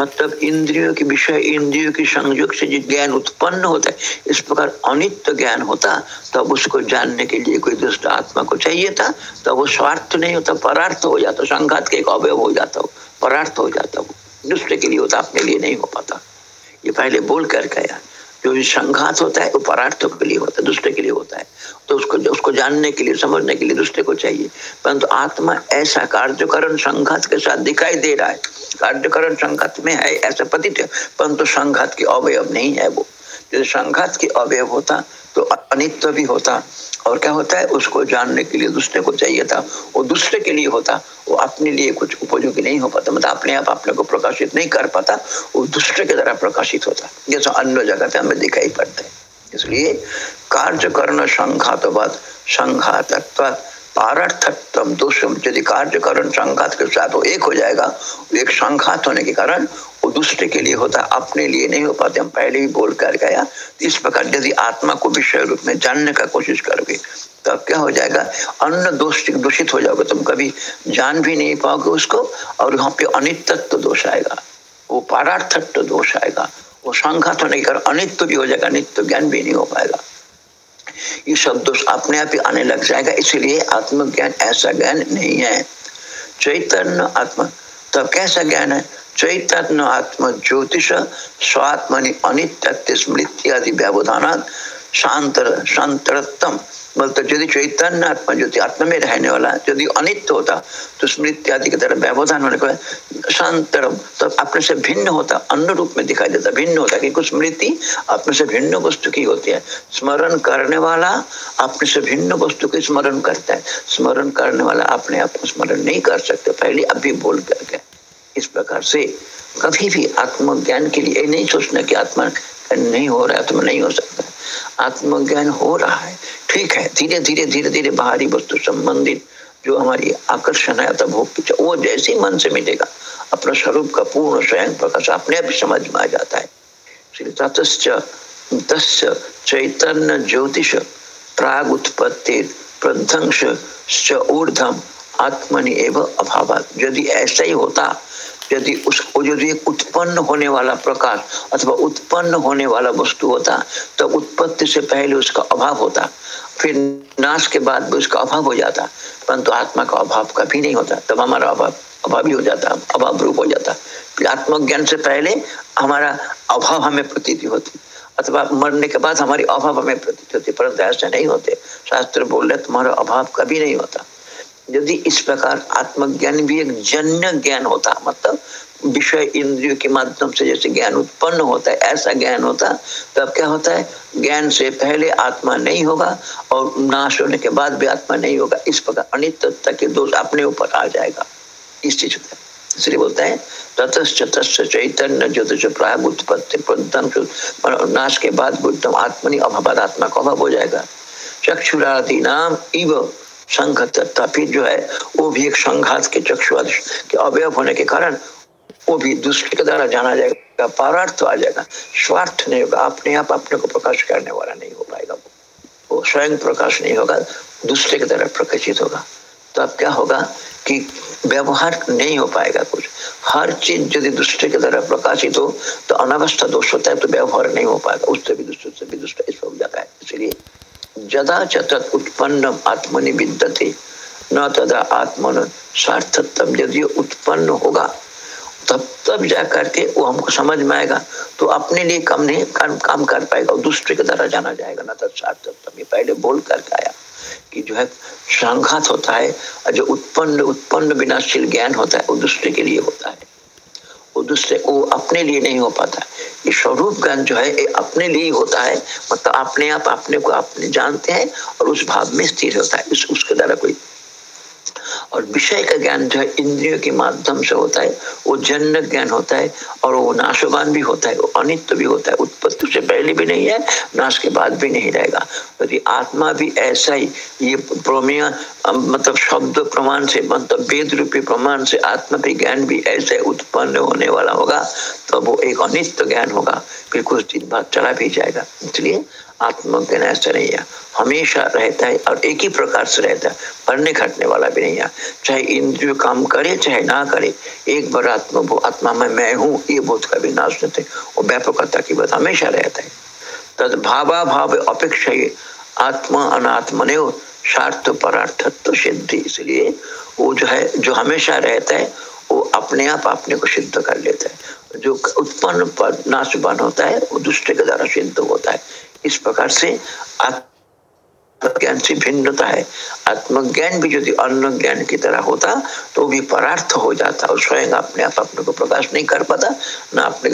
मतलब इंद्रियों के विषय, इंद्रियों के संयोग से जो ज्ञान उत्पन्न होता है, इस प्रकार अनित्य ज्ञान होता, तब उसको जानने के लिए कोई दुष्ट आत्मा को चाहिए था, तब वो स्वार्थ नहीं होता, परार्थ हो जाता, संघात के एक अवयव हो जाता हो परार्थ हो जाता वो। दुष्ट के लिए होता, अपने लिए नहीं हो पाता। ये पहले बोल कर गया। जो संघात होता है, वो परार्थों के लिए होता है दूसरे के लिए होता है। तो उसको उसको जानने के लिए, समझने के लिए दूसरे को चाहिए। परंतु आत्मा ऐसा कार्यकरण संघात के साथ दिखाई दे रहा है। कार्यकरण संघात में है, ऐसा पतित परंतु संघात के अवयव नहीं है वो। यदि संघात के अवयव होता तो अनित्व भी होता। और क्या होता है, उसको जानने के लिए दूसरे को चाहिए था, वो दूसरे के लिए होता, वो अपने लिए कुछ उपयोगी नहीं हो पाता मतलब अपने आप अपने को प्रकाशित नहीं कर पाता, वो दूसरे के द्वारा प्रकाशित होता। जैसा अन्य जगह पे हमें दिखाई पड़ता है। इसलिए कार्य करना संघातवाद संघातत्व यदि कार्य संघात के साथ वो एक हो जाएगा, एक संघात होने के कारण वो दूसरे के लिए होता है, अपने लिए नहीं हो पाते। हम पहले ही बोल कर गया, इस प्रकार यदि आत्मा को विषय रूप में जानने का कोशिश करोगे, तब क्या हो जाएगा? अन्न दोष दूषित हो जाओगे, तुम कभी जान भी नहीं पाओगे उसको, और यहाँ पे अनित्व दोष आएगा, वो पारार्थत्व दोष आएगा, वो संघात होने के कारण अनित्व भी हो जाएगा नित्य ज्ञान भी नहीं हो पाएगा। ये सब दोष अपने आप ही आने लग जाएगा, इसलिए आत्मज्ञान ऐसा ज्ञान नहीं है। चैतन्य आत्मा, तब कैसा ज्ञान है? चैतन्य आत्म ज्योतिष, स्वात्मनि अनित्य स्मृति आदि व्यवधान शांत शांतरतम बोलते यदि चैतन्य आत्मा ज्योति आत्मा में रहने वाला यदि अनित्य होता तो स्मृति आदि की तरह व्यवधान होने को शांतरम तो अपने से भिन्न होता, अन्य रूप में दिखाई देता, भिन्न होता क्योंकि स्मृति अपने से भिन्न वस्तु की होती है। स्मरण करने वाला अपने से भिन्न वस्तु की स्मरण करता है। स्मरण करने वाला अपने आप को स्मरण नहीं कर सकते। पहले अभी बोल करके इस प्रकार से कभी भी आत्मज्ञान के लिए नहीं सोचना कि आत्मा नहीं हो रहा है तो नहीं हो सकता। आत्मज्ञान हो रहा है। ठीक है, धीरे धीरे धीरे धीरे बाहरी वस्तु संबंधित जो हमारी आकर्षण है अथवा भोग की वो जैसे मन से मिलेगा अपना स्वरूप का पूर्ण स्वयं प्रकाश अपने आप समझ में आ जाता है। चैतन्य ज्योतिष, प्राग उत्पत्ति प्रध्वंस ऊर्धम, आत्मनि एवं अभाव यदि ऐसा ही होता यदि उसको यदि एक उत्पन्न होने वाला प्रकाश अथवा उत्पन्न होने वाला वस्तु होता तो उत्पत्ति से पहले उसका अभाव होता, फिर नाश के बाद भी उसका अभाव हो जाता, परंतु आत्मा का अभाव कभी नहीं होता, तब हमारा अभाव, अभावी हो जाता, अभाव रूप हो जाता। आत्मज्ञान से पहले हमारा अभाव हमें प्रतीति होती, अथवा मरने के बाद हमारी अभाव हमें प्रतीत होती, परंतु ऐसे नहीं होते। शास्त्र बोल रहे तुम्हारा अभाव कभी नहीं होता। यदि इस प्रकार आत्मज्ञान भी एक जन्य ज्ञान होता मतलब विषय इंद्रियों के माध्यम से जैसे ज्ञान उत्पन्न होता है, ऐसा ज्ञान होता तो अब क्या होता है? ज्ञान से पहले आत्मा नहीं होगा और नाश होने के बाद भी आत्मा नहीं होगा। इस प्रकार अनित्य के दोष अपने ऊपर आ जाएगा। इस चीज़ है इसलिए बोलते हैं, ततश्च चैतन्य ज्योतिष प्राग उत्पत्ति नाश के बाद बुद्धम आत्मनि अभाव आत्मा का अभाव हो जाएगा। चक्षुरादि नाम इव तत्ता फिर जो है, वो भी एक संघात के चक्षु के अवयव होने के कारण वो भी दूसरे के द्वारा जाना जाएगा, पारार्थ आ जाएगा। स्वार्थ नहीं होगा, अपने आप अपने को प्रकाश करने वाला नहीं हो पाएगा वो। वो स्वयं प्रकाश नहीं होगा, दूसरे के द्वारा प्रकाशित होगा। तो अब क्या होगा कि व्यवहार नहीं हो पाएगा कुछ। हर चीज़ यदि दूसरे के द्वारा प्रकाशित हो तो अनावस्था दोष होता है तो व्यवहार नहीं हो पाएगा। उससे भी दूसरे से भी दूसरा इस हो जाता है। इसलिए जदा चतत उत्पन्न आत्मनि विद्यते न तदा आत्मन सार्थत्व यदि उत्पन्न होगा तब तब जा करके वो हमको समझ में आएगा तो अपने लिए कम नहीं काम, काम कर पाएगा दूसरे के द्वारा जाना जाएगा ना तब सार्थत्व पहले बोल करके आया कि जो है संघात होता है और जो उत्पन्न उत्पन्न विनाशील ज्ञान होता है वो दूसरे के लिए होता है। वो दूसरे वो अपने लिए नहीं हो पाता। ये स्वरूप ज्ञान जो है ये अपने लिए होता है। मतलब अपने आप अपने को अपने जानते हैं और उस भाव में स्थिर होता है। उस, उसके द्वारा कोई और विषय का ज्ञान जो है इंद्रियों के माध्यम से होता है, वो जन्य ज्ञान होता है और वो नाशवान भी होता है, वो अनित्य भी होता है। उत्पत्ति से पहले भी नहीं है, नाश के बाद भी नहीं रहेगा। यदि आत्मा भी ऐसा ही, ये प्रोमेय मतलब शब्द प्रमाण से मतलब वेद रूपी प्रमाण से आत्मा भी ज्ञान भी ऐसे उत्पन्न होने वाला होगा तो वो एक अनित्य ज्ञान होगा। फिर कुछ दिन बाद चला भी जाएगा। इसलिए आत्मज्ञान ऐसा नहीं है हमेशा रहता है और एक ही प्रकार से रहता है। पढ़ने घटने वाला भी नहीं है। चाहे इंद्रिय काम करे, चाहे ना करे, एक बार आत्मा आत्मा में मैं हूँ, ये बोध का भी नाश नहीं वो व्यापकता की बात हमेशा रहता है। तद भावा भाव अपेक्षा आत्मा अनात्म ने स्वार्थ परार्थत्व सिद्धि। इसलिए वो जो है, जो हमेशा रहता है, वो अपने आप अपने को सिद्ध कर लेता है। जो उत्पन्न नाशवान होता है, वो दूसरे के द्वारा सिद्ध होता है। इस प्रकार से आत्मज्ञान से भिन्नता है। आत्मज्ञान भी यदि अन्य ज्ञान की तरह होता तो भी परार्थ हो जाता और स्वयं अपने आप अपने को प्रकाश नहीं कर पाता, ना अपने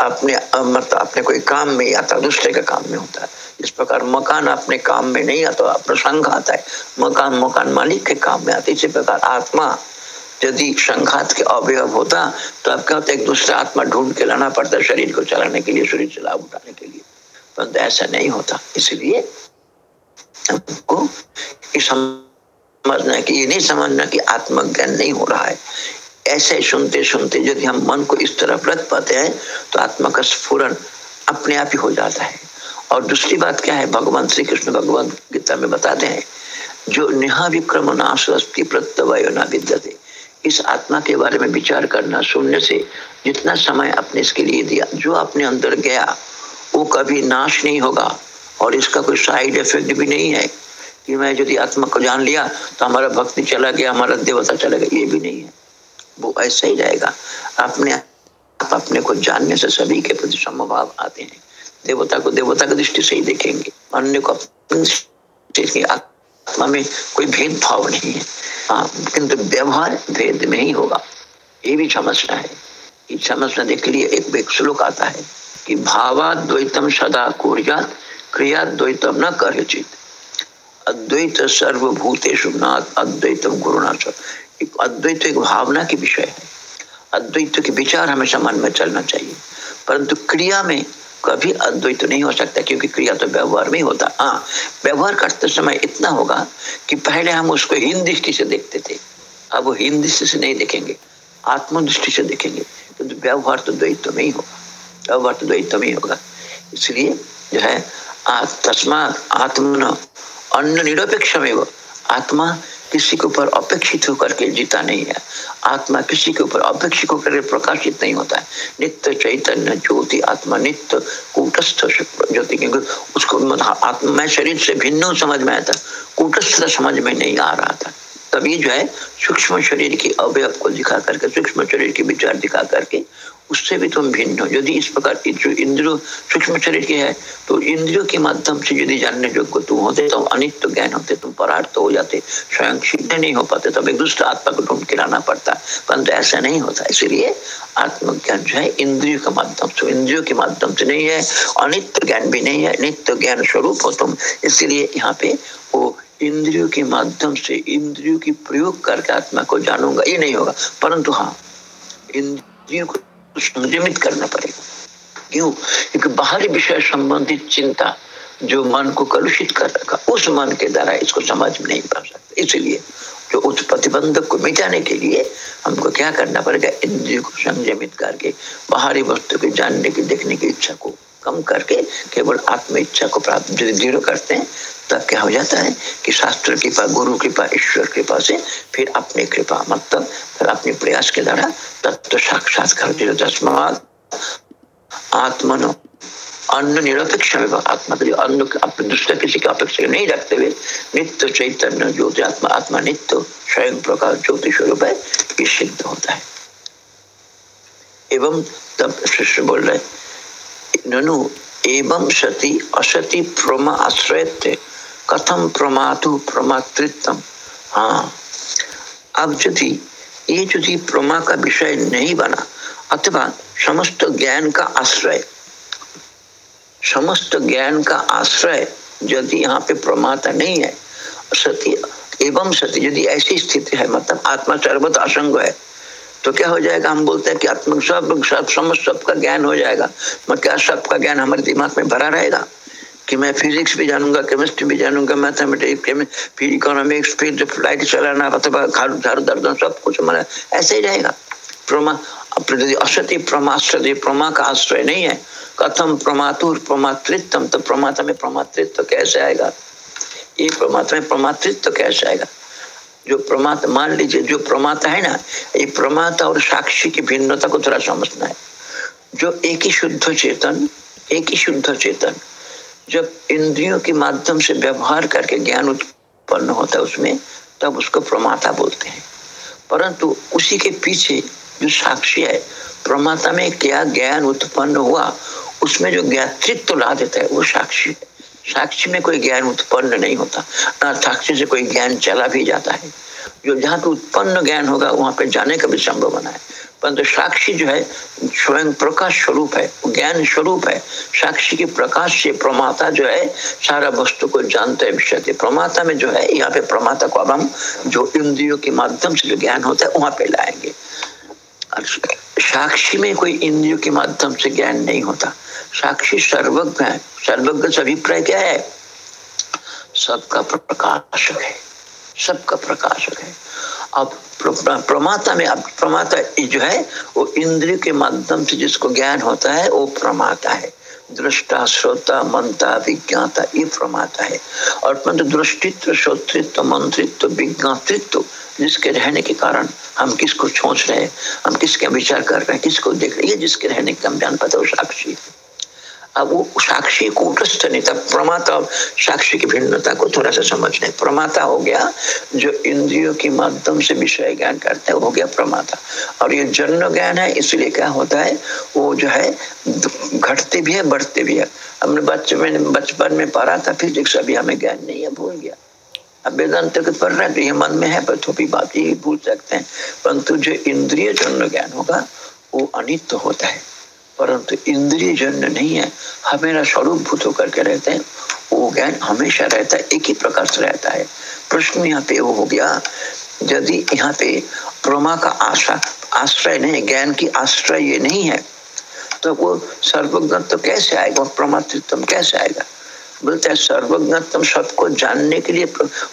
अपने मतलब अपने कोई काम में आता, दूसरे के काम में होता। है इस प्रकार मकान अपने काम में नहीं आता प्रसंग आता है। मकान मकान मालिक के काम में आता इसी प्रकार आत्मा यदि संघात के अवयव होता तो आप क्या होता है? एक दूसरा आत्मा ढूंढ के लाना पड़ता शरीर को चलाने के लिए, शरीर से उठाने के लिए। परंतु ऐसा नहीं होता। इसलिए हमको समझना कि, ये नहीं समझना कि आत्मज्ञान नहीं हो रहा है। ऐसे सुनते सुनते यदि हम मन को इस तरफ़ रख पाते हैं तो आत्मा का स्फुरन अपने आप ही हो जाता है। और दूसरी बात क्या है? भगवान श्री कृष्ण भगवान गीता में बताते हैं, जो नेहा विक्रम नाशस्ती प्रत्यवय ना विद्यते इस आत्मा के बारे में विचार करना, सुनने से जितना समय अपने इसके लिए दिया, जो अपने अंदर गया वो कभी नाश नहीं होगा। और इसका कोई साइड इफ़ेक्ट भी नहीं है कि मैं यदि आत्मा को जान लिया तो हमारा भक्ति चला गया, हमारा देवता चला गया, ये भी नहीं है। वो ऐसा ही रहेगा। अपने आप अपने को जानने से सभी के प्रति समभाव आते हैं। देवता को देवता की दृष्टि से ही देखेंगे। अन्य को अपनी आत्मा में कोई भेदभाव नहीं है। हाँ किंतु व्यवहार भेद में ही होगा। ये भी समझना है। समझने के लिए एक श्लोक आता है। कि भावाद्वैतम सदा कुर्यात क्रियाद्वैतम न करचित। अद्वैत सर्वभूतेषु अद्वैतम एक अद्वैत एक भावना की विषय है। अद्वैत के विचार हमेशा मन में चलना चाहिए। परंतु क्रिया में कभी अद्वैत नहीं हो सकता, क्योंकि क्रिया तो व्यवहार में होता। हाँ व्यवहार करते समय इतना होगा कि पहले हम उसको हिंद दृष्टि से देखते थे। अब वो हिंद दृष्टि से नहीं देखेंगे, आत्मदृष्टि से देखेंगे। तो व्यवहार तो द्वैत में ही होगा। अवर्त द्वैतम ही होगा इसलिए जो है तस्मात आत्मन अन्य निरपेक्ष में आत्मा किसी के ऊपर अपेक्षित होकर के जीता नहीं है। आत्मा किसी के ऊपर अपेक्षित होकर प्रकाशित नहीं होता है। नित्य चैतन्य ज्योति आत्मा नित्य कूटस्थ ज्योति, क्योंकि उसको आत्मा मैं शरीर से भिन्न समझ में आया था कूटस्थ समझ में नहीं आ रहा था। तभी जो है, सूक्ष्म शरीर की अवयव को दिखा करके, सूक्ष्म शरीर के विचार दिखा करके उससे भी तुम भिन्न हो। यदि इस प्रकार की जो इंद्रियों सूक्ष्म शरीर की है तो इंद्रियों के माध्यम से यदि जानने योग्य तुम होते तो अनित्य ज्ञान होते, तुम परार्थ हो जाते, स्वयं सिद्ध नहीं हो पाते, तब एक दूसरे आत्मा को ढूंढ के लाना पड़ता। परंतु ऐसा नहीं होता। इसलिए आत्मज्ञान जो है, इंद्रियों के माध्यम से, इंद्रियों के माध्यम से नहीं है, अनित्य ज्ञान भी नहीं है, नित्य ज्ञान स्वरूप हो तुम। इसलिए यहाँ पे वो इंद्रियों के माध्यम से, इंद्रियों की प्रयोग करके आत्मा को जानूँगा, ये नहीं होगा। परंतु हाँ इंद्रियों को संयमित करना पड़ेगा। क्यों? क्योंकि बाहरी विषय संबंधित चिंता जो मन को कलुषित कर रखा उस मन के द्वारा इसको समझ में नहीं पा सकता। इसलिए जो उस प्रतिबंधक को मिटाने के लिए हमको क्या करना पड़ेगा? इंद्रिय को संयमित करके, बाहरी वस्तु को जानने की, देखने की इच्छा को कम करके, केवल आत्म इच्छा को प्राप्त दृढ़ करते हैं तब क्या हो जाता है कि शास्त्र कृपा, गुरु कृपा, ईश्वर कृपा से फिर अपनी कृपा मतलब फिर अपने प्रयास के द्वारा तत्व साक्षात कर तस्मात आत्मनो अन्न निरपेक्ष आत्मा के लिए अन्न अपने दूसरे किसी की अपेक्षा नहीं रखते हुए नित्य चैतन्य ज्योति आत्मा आत्मा नित्य स्वयं प्रकाश ज्योति स्वरूप है, ये सिद्ध होता है। एवं तब शिष्य बोल रहे ननु एवं सती असती प्रमा आश्रय कथम प्रमातु प्रमातृत्व? हाँ। अब यदि ये यदि प्रमा का विषय नहीं बना, अथवा समस्त ज्ञान का आश्रय। समस्त ज्ञान का आश्रय यदि यहाँ पे प्रमाता नहीं है, सती, एवं सती यदि ऐसी स्थिति है मतलब आत्मा सर्वत असंग है तो क्या हो जाएगा? हम बोलते हैं कि आत्मा, सब सब, समस्त, सबका ज्ञान हो जाएगा। मैं क्या, सबका ज्ञान हमारे दिमाग में भरा रहेगा? कि मैं फिजिक्स भी जानूँगा केमिस्ट्री भी जानूँगा मैथमेटिक्स फिर इकोनॉमिक्स फिर फ़्लाइट चलाना, अथवा झाड़ू दर्दन सब कुछ हमारा ऐसे ही रहेगा। प्रमा असति प्रमाश्रय प्रमा का आश्रय नहीं है। कथम प्रमातुर प्रमातृत्व तो प्रमाता में प्रमातृत्व कैसे आएगा? ये प्रमाता में प्रमातृत्व कैसे आएगा? जो प्रमाता मान लीजिए, जो प्रमाता है ना, ये प्रमाता और साक्षी की भिन्नता को थोड़ा समझना है। जो एक ही शुद्ध चेतन, एक ही शुद्ध चेतन जब इंद्रियों के माध्यम से व्यवहार करके ज्ञान उत्पन्न होता है उसमें, तब उसको प्रमाता बोलते हैं। परंतु उसी के पीछे जो साक्षी है, प्रमाता में क्या ज्ञान उत्पन्न हुआ, उसमें जो ज्ञातृत्व तो ला देता है, वो साक्षी है। साक्षी में कोई ज्ञान उत्पन्न नहीं होता, ना साक्षी से कोई ज्ञान चला भी जाता है। जो जहाँ पे उत्पन्न ज्ञान होगा, वहाँ पे जाने का भी संभव बना है। परंतु साक्षी जो है, स्वयं प्रकाश स्वरूप है, ज्ञान स्वरूप है। साक्षी के प्रकाश से प्रमाता जो है, सारा वस्तु को जानते हैं, विषय प्रमाता में जो है, यहाँ पे प्रमाता को अब हम जो इंद्रियों के माध्यम से जो ज्ञान होता है, वहाँ पे लाएँगे। साक्षी में कोई इंद्रियों के माध्यम से ज्ञान नहीं होता। साक्षी सर्वज्ञ है। सर्वज्ञ से अभिप्राय क्या है? सबका प्रकाशक है। सबका प्रकाशक है। अब प्रमाता में अब प्रमाता जो है, वो इंद्रिय के माध्यम से जिसको ज्ञान होता है, वो प्रमाता है। दृष्टा, श्रोता, मंता, विज्ञाता, ये प्रमाता है। और परंतु दृष्टित्व, श्रोतृत्व, मंत्रित्व, विज्ञातृत्व, जिसके रहने के कारण हम किसको सोच रहे हैं, हम किसके विचार कर रहे हैं, किसको देख रहे हैं, ये जिसके रहने का ज्ञान पता वो साक्षी है। अब वो साक्षी कूटस्थ नहीं था। प्रमाता साक्षी की भिन्नता को थोड़ा सा समझने। प्रमाता हो गया, जो इंद्रियों के माध्यम से विषय ज्ञान करता है गया प्रमाता और ये जन्म ज्ञान है, इसलिए क्या होता है, वो जो है, घटते भी है, बढ़ते भी है। हमने बच्चे में, बचपन में पढ़ा था, फिजिक्स अभी हमें ज्ञान नहीं है, भूल गया। अब वेदांत पढ़ रहे तो ये मन में है, पर थोड़ी बात यही भूल सकते हैं। परंतु जो इंद्रिय जन्म ज्ञान होगा, वो अनित्य होता है। परंतु इंद्रिय जन्य नहीं है हमेरा स्वरूप भूत होकर के रहते हैं, वो ज्ञान हमेशा रहता है, एक ही प्रकार से रहता है। प्रश्न यहाँ पे वो हो गया, यदि यहाँ पे प्रमा का आशा, आश्रय नहीं, ज्ञान की आश्रय ये नहीं है तो वो सर्वज्ञ तो कैसे आएगा प्रमातृत्व कैसे आएगा? बोलते हैं सर्वज्ञत्म सबको जानने के लिए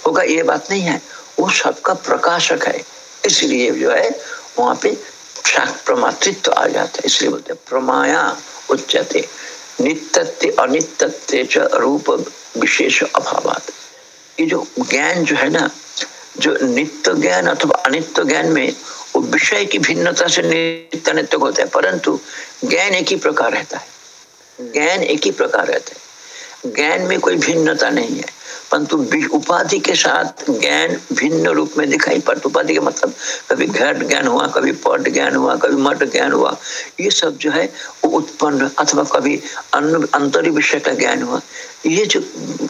होगा, ये बात नहीं है, वो सबका प्रकाशक है, इसलिए जो है, वहाँ पे प्रमातृत्व आ जाता है इसलिए बोलते प्रमाया उच्चते नित्य अनित्य रूप विशेष अभाव ये जो ज्ञान जो है ना, जो नित्य ज्ञान अथवा अनित्य ज्ञान में, वो विषय की भिन्नता से नित्य नित्य होता है, परंतु ज्ञान एक ही प्रकार रहता है। ज्ञान एक ही प्रकार रहता है। ज्ञान में कोई भिन्नता नहीं है। परंतु उपाधि के साथ ज्ञान भिन्न रूप में दिखाई पड़ता उपाधि के मतलब कभी घट ज्ञान हुआ, कभी पट ज्ञान हुआ, कभी मठ ज्ञान हुआ, ये सब जो है उत्पन्न अथवा कभी अंतरी विषय का ज्ञान हुआ। ये जो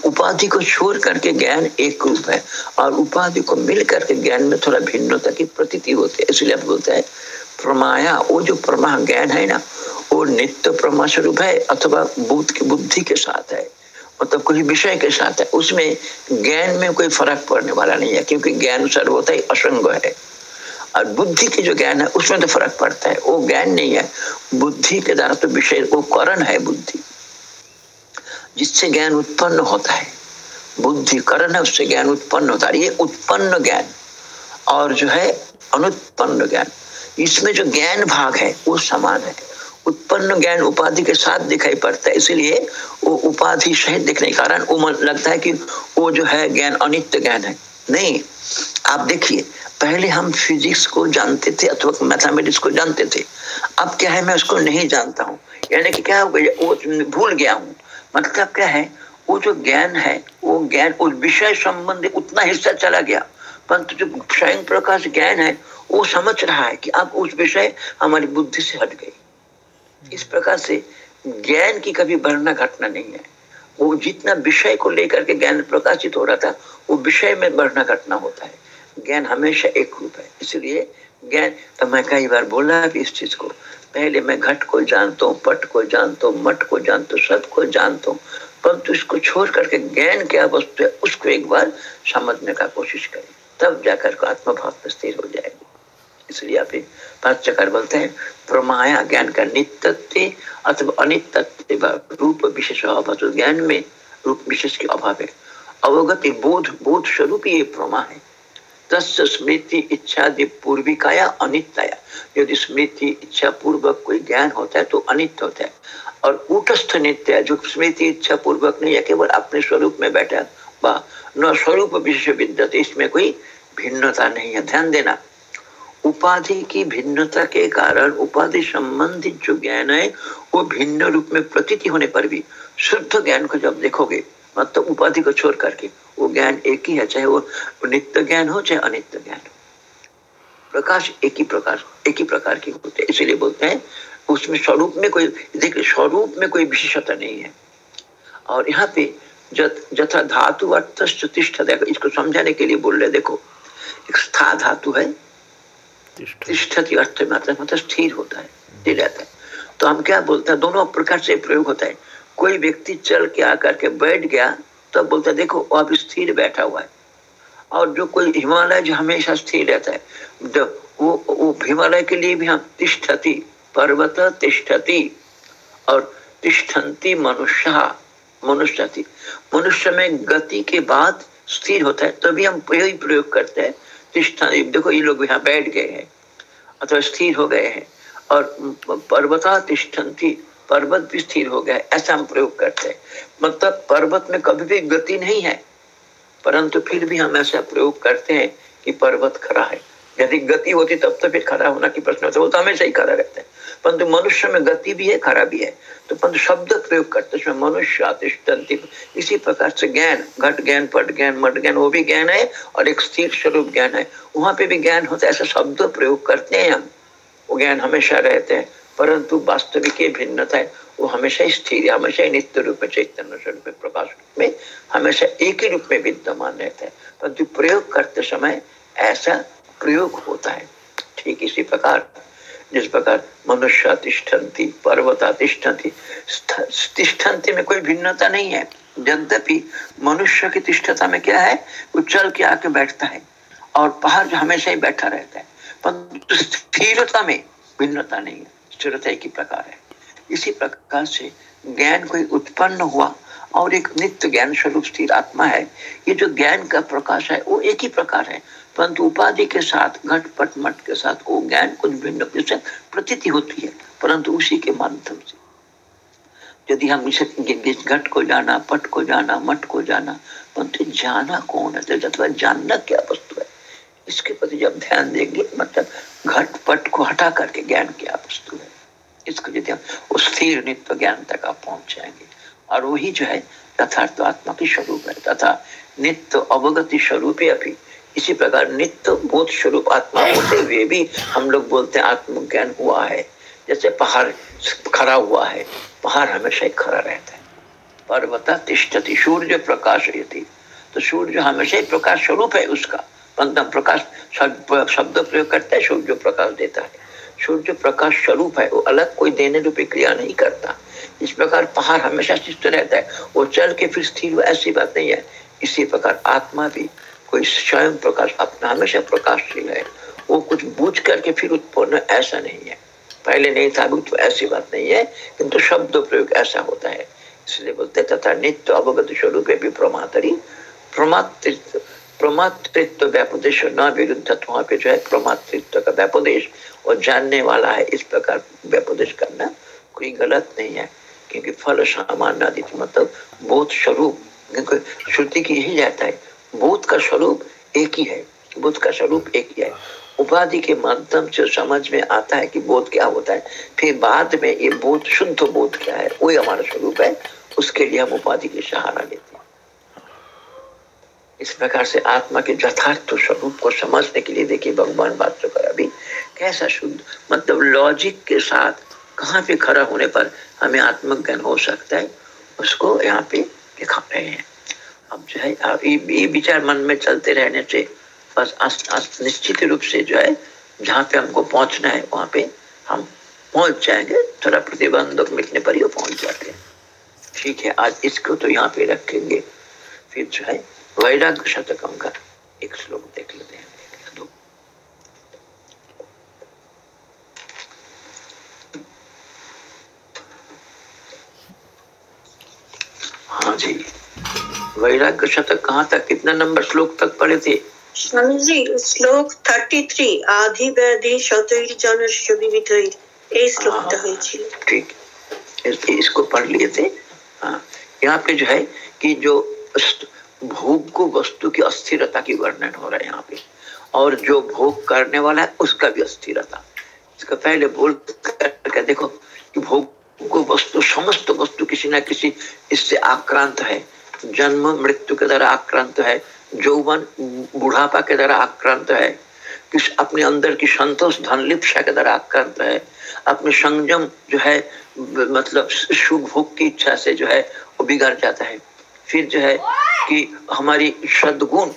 उपाधि को छोड़ करके ज्ञान एक रूप है, और उपाधि को मिल करके ज्ञान में थोड़ा भिन्नता की प्रतीति होती है, इसलिए बोलते हैं, प्रमाया, वो जो प्रमा ज्ञान है ना, वो नित्य प्रमा स्वरूप है, अथवा बुद्ध की बुद्धि के साथ है। मतलब कोई विषय के साथ है, उसमें ज्ञान में कोई फ़र्क पड़ने वाला नहीं है, क्योंकि ज्ञान सर्वथा ही असंग है। और बुद्धि की जो ज्ञान है, उसमें तो फ़र्क पड़ता है। वो ज्ञान नहीं है, बुद्धि के द्वारा तो विषय, वो करण है बुद्धि। जिससे ज्ञान उत्पन्न होता है, बुद्धि करण है, उससे ज्ञान उत्पन्न होता है। ये उत्पन्न ज्ञान और जो है अनुत्पन्न ज्ञान। इसमें जो ज्ञान भाग है, वो समान है। उत्पन्न ज्ञान उपाधि के साथ दिखाई पड़ता है। इसलिए वो उपाधि सहित दिखने के कारण लगता है कि वो जो है ज्ञान अनित्य ज्ञान है। नहीं, आप देखिए, पहले हम फिजिक्स को जानते थे अथवा मैथमेटिक्स को जानते थे। अब क्या है, मैं उसको नहीं जानता हूँ। यानी कि क्या हो गया, वो भूल गया हूँ। मतलब क्या है, वो जो ज्ञान है, वो ज्ञान, उस विषय संबंधी उतना हिस्सा चला गया। परंतु जो स्वयं प्रकाश ज्ञान है, वो समझ रहा है कि अब उस विषय हमारी बुद्धि से हट गई। इस प्रकार से ज्ञान की कभी बढ़ना घटना नहीं है। वो जितना विषय को लेकर के ज्ञान प्रकाशित हो रहा था, वो विषय में बढ़ना घटना होता है। ज्ञान हमेशा एक रूप है। इसलिए ज्ञान तो मैं कई बार बोला भी इस चीज़ को, पहले मैं घट को जानता हूँ, पट को जानता हूँ मठ को जानता हूँ सबको जानता हूँ, परंतु इसको छोड़ करके ज्ञान क्या वस्तु है, उसको एक बार समझने का कोशिश करें, तब जाकर आत्मभाव में स्थिर हो जाएगी। इसलिए आप पांचकार बोलते हैं, प्रमाया ज्ञान का नित्य अथवा अनित्य रूप विशेष अभाव ज्ञान में रूप विशेष के अभाव है। अवगति बोध बोध स्वरूप ये प्रमा है। तस्य स्मृति इच्छा पूर्विकाया अनित्या यदि स्मृति इच्छा पूर्वक कोई ज्ञान होता है तो अनित्य होता है। और कूटस्थ नित्य जो स्मृति इच्छा पूर्वक नहीं है, केवल अपने स्वरूप में बैठा न स्वरूप विशेष विद्यते, इसमें कोई भिन्नता नहीं है। ध्यान देना। उपाधि की भिन्नता के कारण उपाधि संबंधित जो ज्ञान है, वो भिन्न रूप में प्रतीति होने पर भी शुद्ध ज्ञान को जब देखोगे मतलब उपाधि को छोड़ करके, वो ज्ञान एक ही है, चाहे वो नित्य ज्ञान हो, चाहे अनित्य ज्ञान हो। प्रकाश एक ही प्रकार, एक ही प्रकार की होते हैं, इसीलिए बोलते हैं, उसमें स्वरूप में कोई, देखिए, स्वरूप में कोई विशेषता नहीं है। और यहाँ पे जथा धातु अर्थ इसको समझाने के लिए बोल रहे देखो, एक स्था धातु है तिष्ठति अर्थ मतलब मतलब स्थिर होता है स्थिर रहता है। तो हम क्या बोलते हैं, दोनों प्रकार से प्रयोग होता है। कोई व्यक्ति चल के आकर के बैठ गया तो बोलता देखो अब स्थिर बैठा हुआ है। और जो कोई हिमालय जो हमेशा स्थिर रहता है वो वो हिमालय के लिए भी हम तिष्ठति, पर्वत तिष्ठति और तिष्ठती मनुष्य मनुष्य मनुष्य में गति के बाद स्थिर होता है, तभी तो हम यही प्रयोग करते हैं। तिष्ठति देखो, ये लोग यहाँ बैठ गए हैं, अथवा स्थिर हो गए हैं, और पर्वता पर्वत भी स्थिर हो गया ऐसा हम प्रयोग करते हैं। मतलब पर्वत में कभी भी गति नहीं है, परंतु फिर भी हम ऐसा प्रयोग करते हैं कि पर्वत खड़ा है। यदि गति होती तब तो फिर खड़ा होना की प्रश्न होता वो तो हमेशा ही खड़ा रहता है। परंतु मनुष्य में गति भी है भी है। तो परंतु शब्द प्रयोग करते हैं मनुष्य आतिष्ठंति इसी प्रकार से ज्ञान, घट ज्ञान, पट ज्ञान, मट ज्ञान, वो भी ज्ञान है और एक स्थिर स्वरूप ज्ञान है। वहाँ पे भी ज्ञान होता है, ऐसा शब्द प्रयोग करते हैं हम। वो ज्ञान हमेशा रहते हैं, परंतु वास्तविक भिन्नता है, वो हमेशा ही स्थिर हमेशा ही नित्य रूप में, चैतन्य स्वरूप में, प्रकाश रूप में, हमेशा एक ही रूप में विद्यमान रहता है। परंतु प्रयोग करते समय ऐसा प्रयोग होता है। ठीक इसी प्रकार जिस प्रकार मनुष्य तिष्ठन्ति, पर्वता तिष्ठन्ति। तिष्ठन्ति में कोई भिन्नता नहीं है। यद्यपि मनुष्य की तिष्ठता में क्या है? वो चल के आके बैठता है और पहाड़ हमेशा ही बैठा रहता है। परंतु स्थिरता में भिन्नता नहीं है। स्थिरता एक ही प्रकार है। इसी प्रकार से ज्ञान कोई उत्पन्न हुआ और एक नित्य ज्ञान स्वरूप स्थिर आत्मा है। ये जो ज्ञान का प्रकाश है, वो एक ही प्रकार है। परंतु उपाधि के साथ, घट पट मट के साथ, वो ज्ञान कुछ भिन्न प्रतीति होती है, परंतु उसी के माध्यम से। यदि हम इसे घट को जाना, पट को जाना मठ को जाना, परंतु जाना कौन है? अथवा जानना क्या वस्तु है? इसके प्रति जब ध्यान देंगे मतलब घट पट को हटा करके ज्ञान क्या वस्तु है? इसको यदि हम उस स्थिर नित्य ज्ञान तक आप पहुँच जाएँगे। और वही जो है यथार्थ आत्मा की स्वरूप है, तथा नित्य अवगति स्वरूप अभी इसी प्रकार नित्य बोध स्वरूप आत्मा होते हुए भी हम लोग बोलते हैं आत्मज्ञान हुआ है। जैसे पहाड़ खड़ा हुआ है, पहाड़ हमेशा ही खड़ा रहता है। पर्वत तिष्ठति, सूर्य प्रकाश यदि तो सूर्य हमेशा ही प्रकाश स्वरूप है उसका। प्रकाश शब्द प्रयोग करता है, सूर्य प्रकाश देता है। सूर्य प्रकाश स्वरूप है, वो अलग कोई देने रूपी क्रिया नहीं करता। इस प्रकार पहाड़ हमेशा शिष्ट रहता है, वो चल के फिर स्थिर ऐसी बात नहीं है। इसी प्रकार आत्मा भी कोई स्वयं प्रकाश, अपना हमेशा प्रकाशशील है। वो कुछ बूझ करके फिर उत्पन्न ऐसा नहीं है। पहले नहीं था तो ऐसी बात नहीं है, किंतु शब्द प्रयोग ऐसा होता है। इसलिए बोलते तथा नित्य अवगत स्वरूप प्रमातरी। प्रमातृत्व प्रमातृत्व व्यापदेश न विरुद्ध वहाँ पे जो है, प्रमातृत्व का व्यापदेश। और जानने वाला है, इस प्रकार व्यापदेश करना कोई गलत नहीं है, क्योंकि फल सामान्य मतलब बोध स्वरूप श्रुति की यही जाता है बोध का स्वरूप एक ही है बोध का स्वरूप एक ही है। उपाधि के माध्यम से समझ में आता है कि बोध क्या होता है, फिर बाद में ये बोध शुद्ध बोध क्या है, वही हमारा स्वरूप है, उसके लिए हम उपाधि के सहारा लेते हैं। इस प्रकार से आत्मा के यथार्थ स्वरूप को समझने के लिए देखिए, भगवान बात कर अभी कैसा शुद्ध? मतलब लॉजिक के साथ कहाँ पे खड़ा होने पर हमें आत्मज्ञान हो सकता है? उसको यहाँ पे दिखा रहे हैं। अब जो है ये विचार मन में चलते रहने से बस निश्चित रूप से जो है, जहाँ पे हमको पहुँचना है, वहाँ पे हम पहुँच जाएँगे। थोड़ा प्रतिबंध मिटने पर ही पहुँच जाते हैं। ठीक है, आज इसको तो यहाँ पे रखेंगे। फिर जो है, वैराग्य शतकम का एक श्लोक देख लेते हैं। हाँ जी। वैराग्य शतक कहाँ तक? कितना नंबर श्लोक तक पढ़े थे? स्वामी जी श्लोक थर्टी थ्री आधि व्याधि जन श्लोक हाँ। ठीक। इसको पढ़ लिए थे। हाँ। यहाँ पे जो है कि जो भोग को वस्तु की अस्थिरता की वर्णन हो रहा है यहाँ पे। और जो भोग करने वाला है उसका भी अस्थिरता। इसका पहले बोल करके देखो कि भोग को वस्तु, समस्त वस्तु किसी ना किसी इससे आक्रांत है। जन्म, मृत्यु के द्वारा आक्रांत है। जौवन बुढ़ापा के द्वारा आक्रांत है। किस अपने अंदर की संतोष धन लिप्सा के द्वारा आक्रांत है। अपने संयम जो है मतलब सुख भोग की इच्छा से जो है, वो बिगड़ जाता है। फिर जो है कि हमारी सदगुण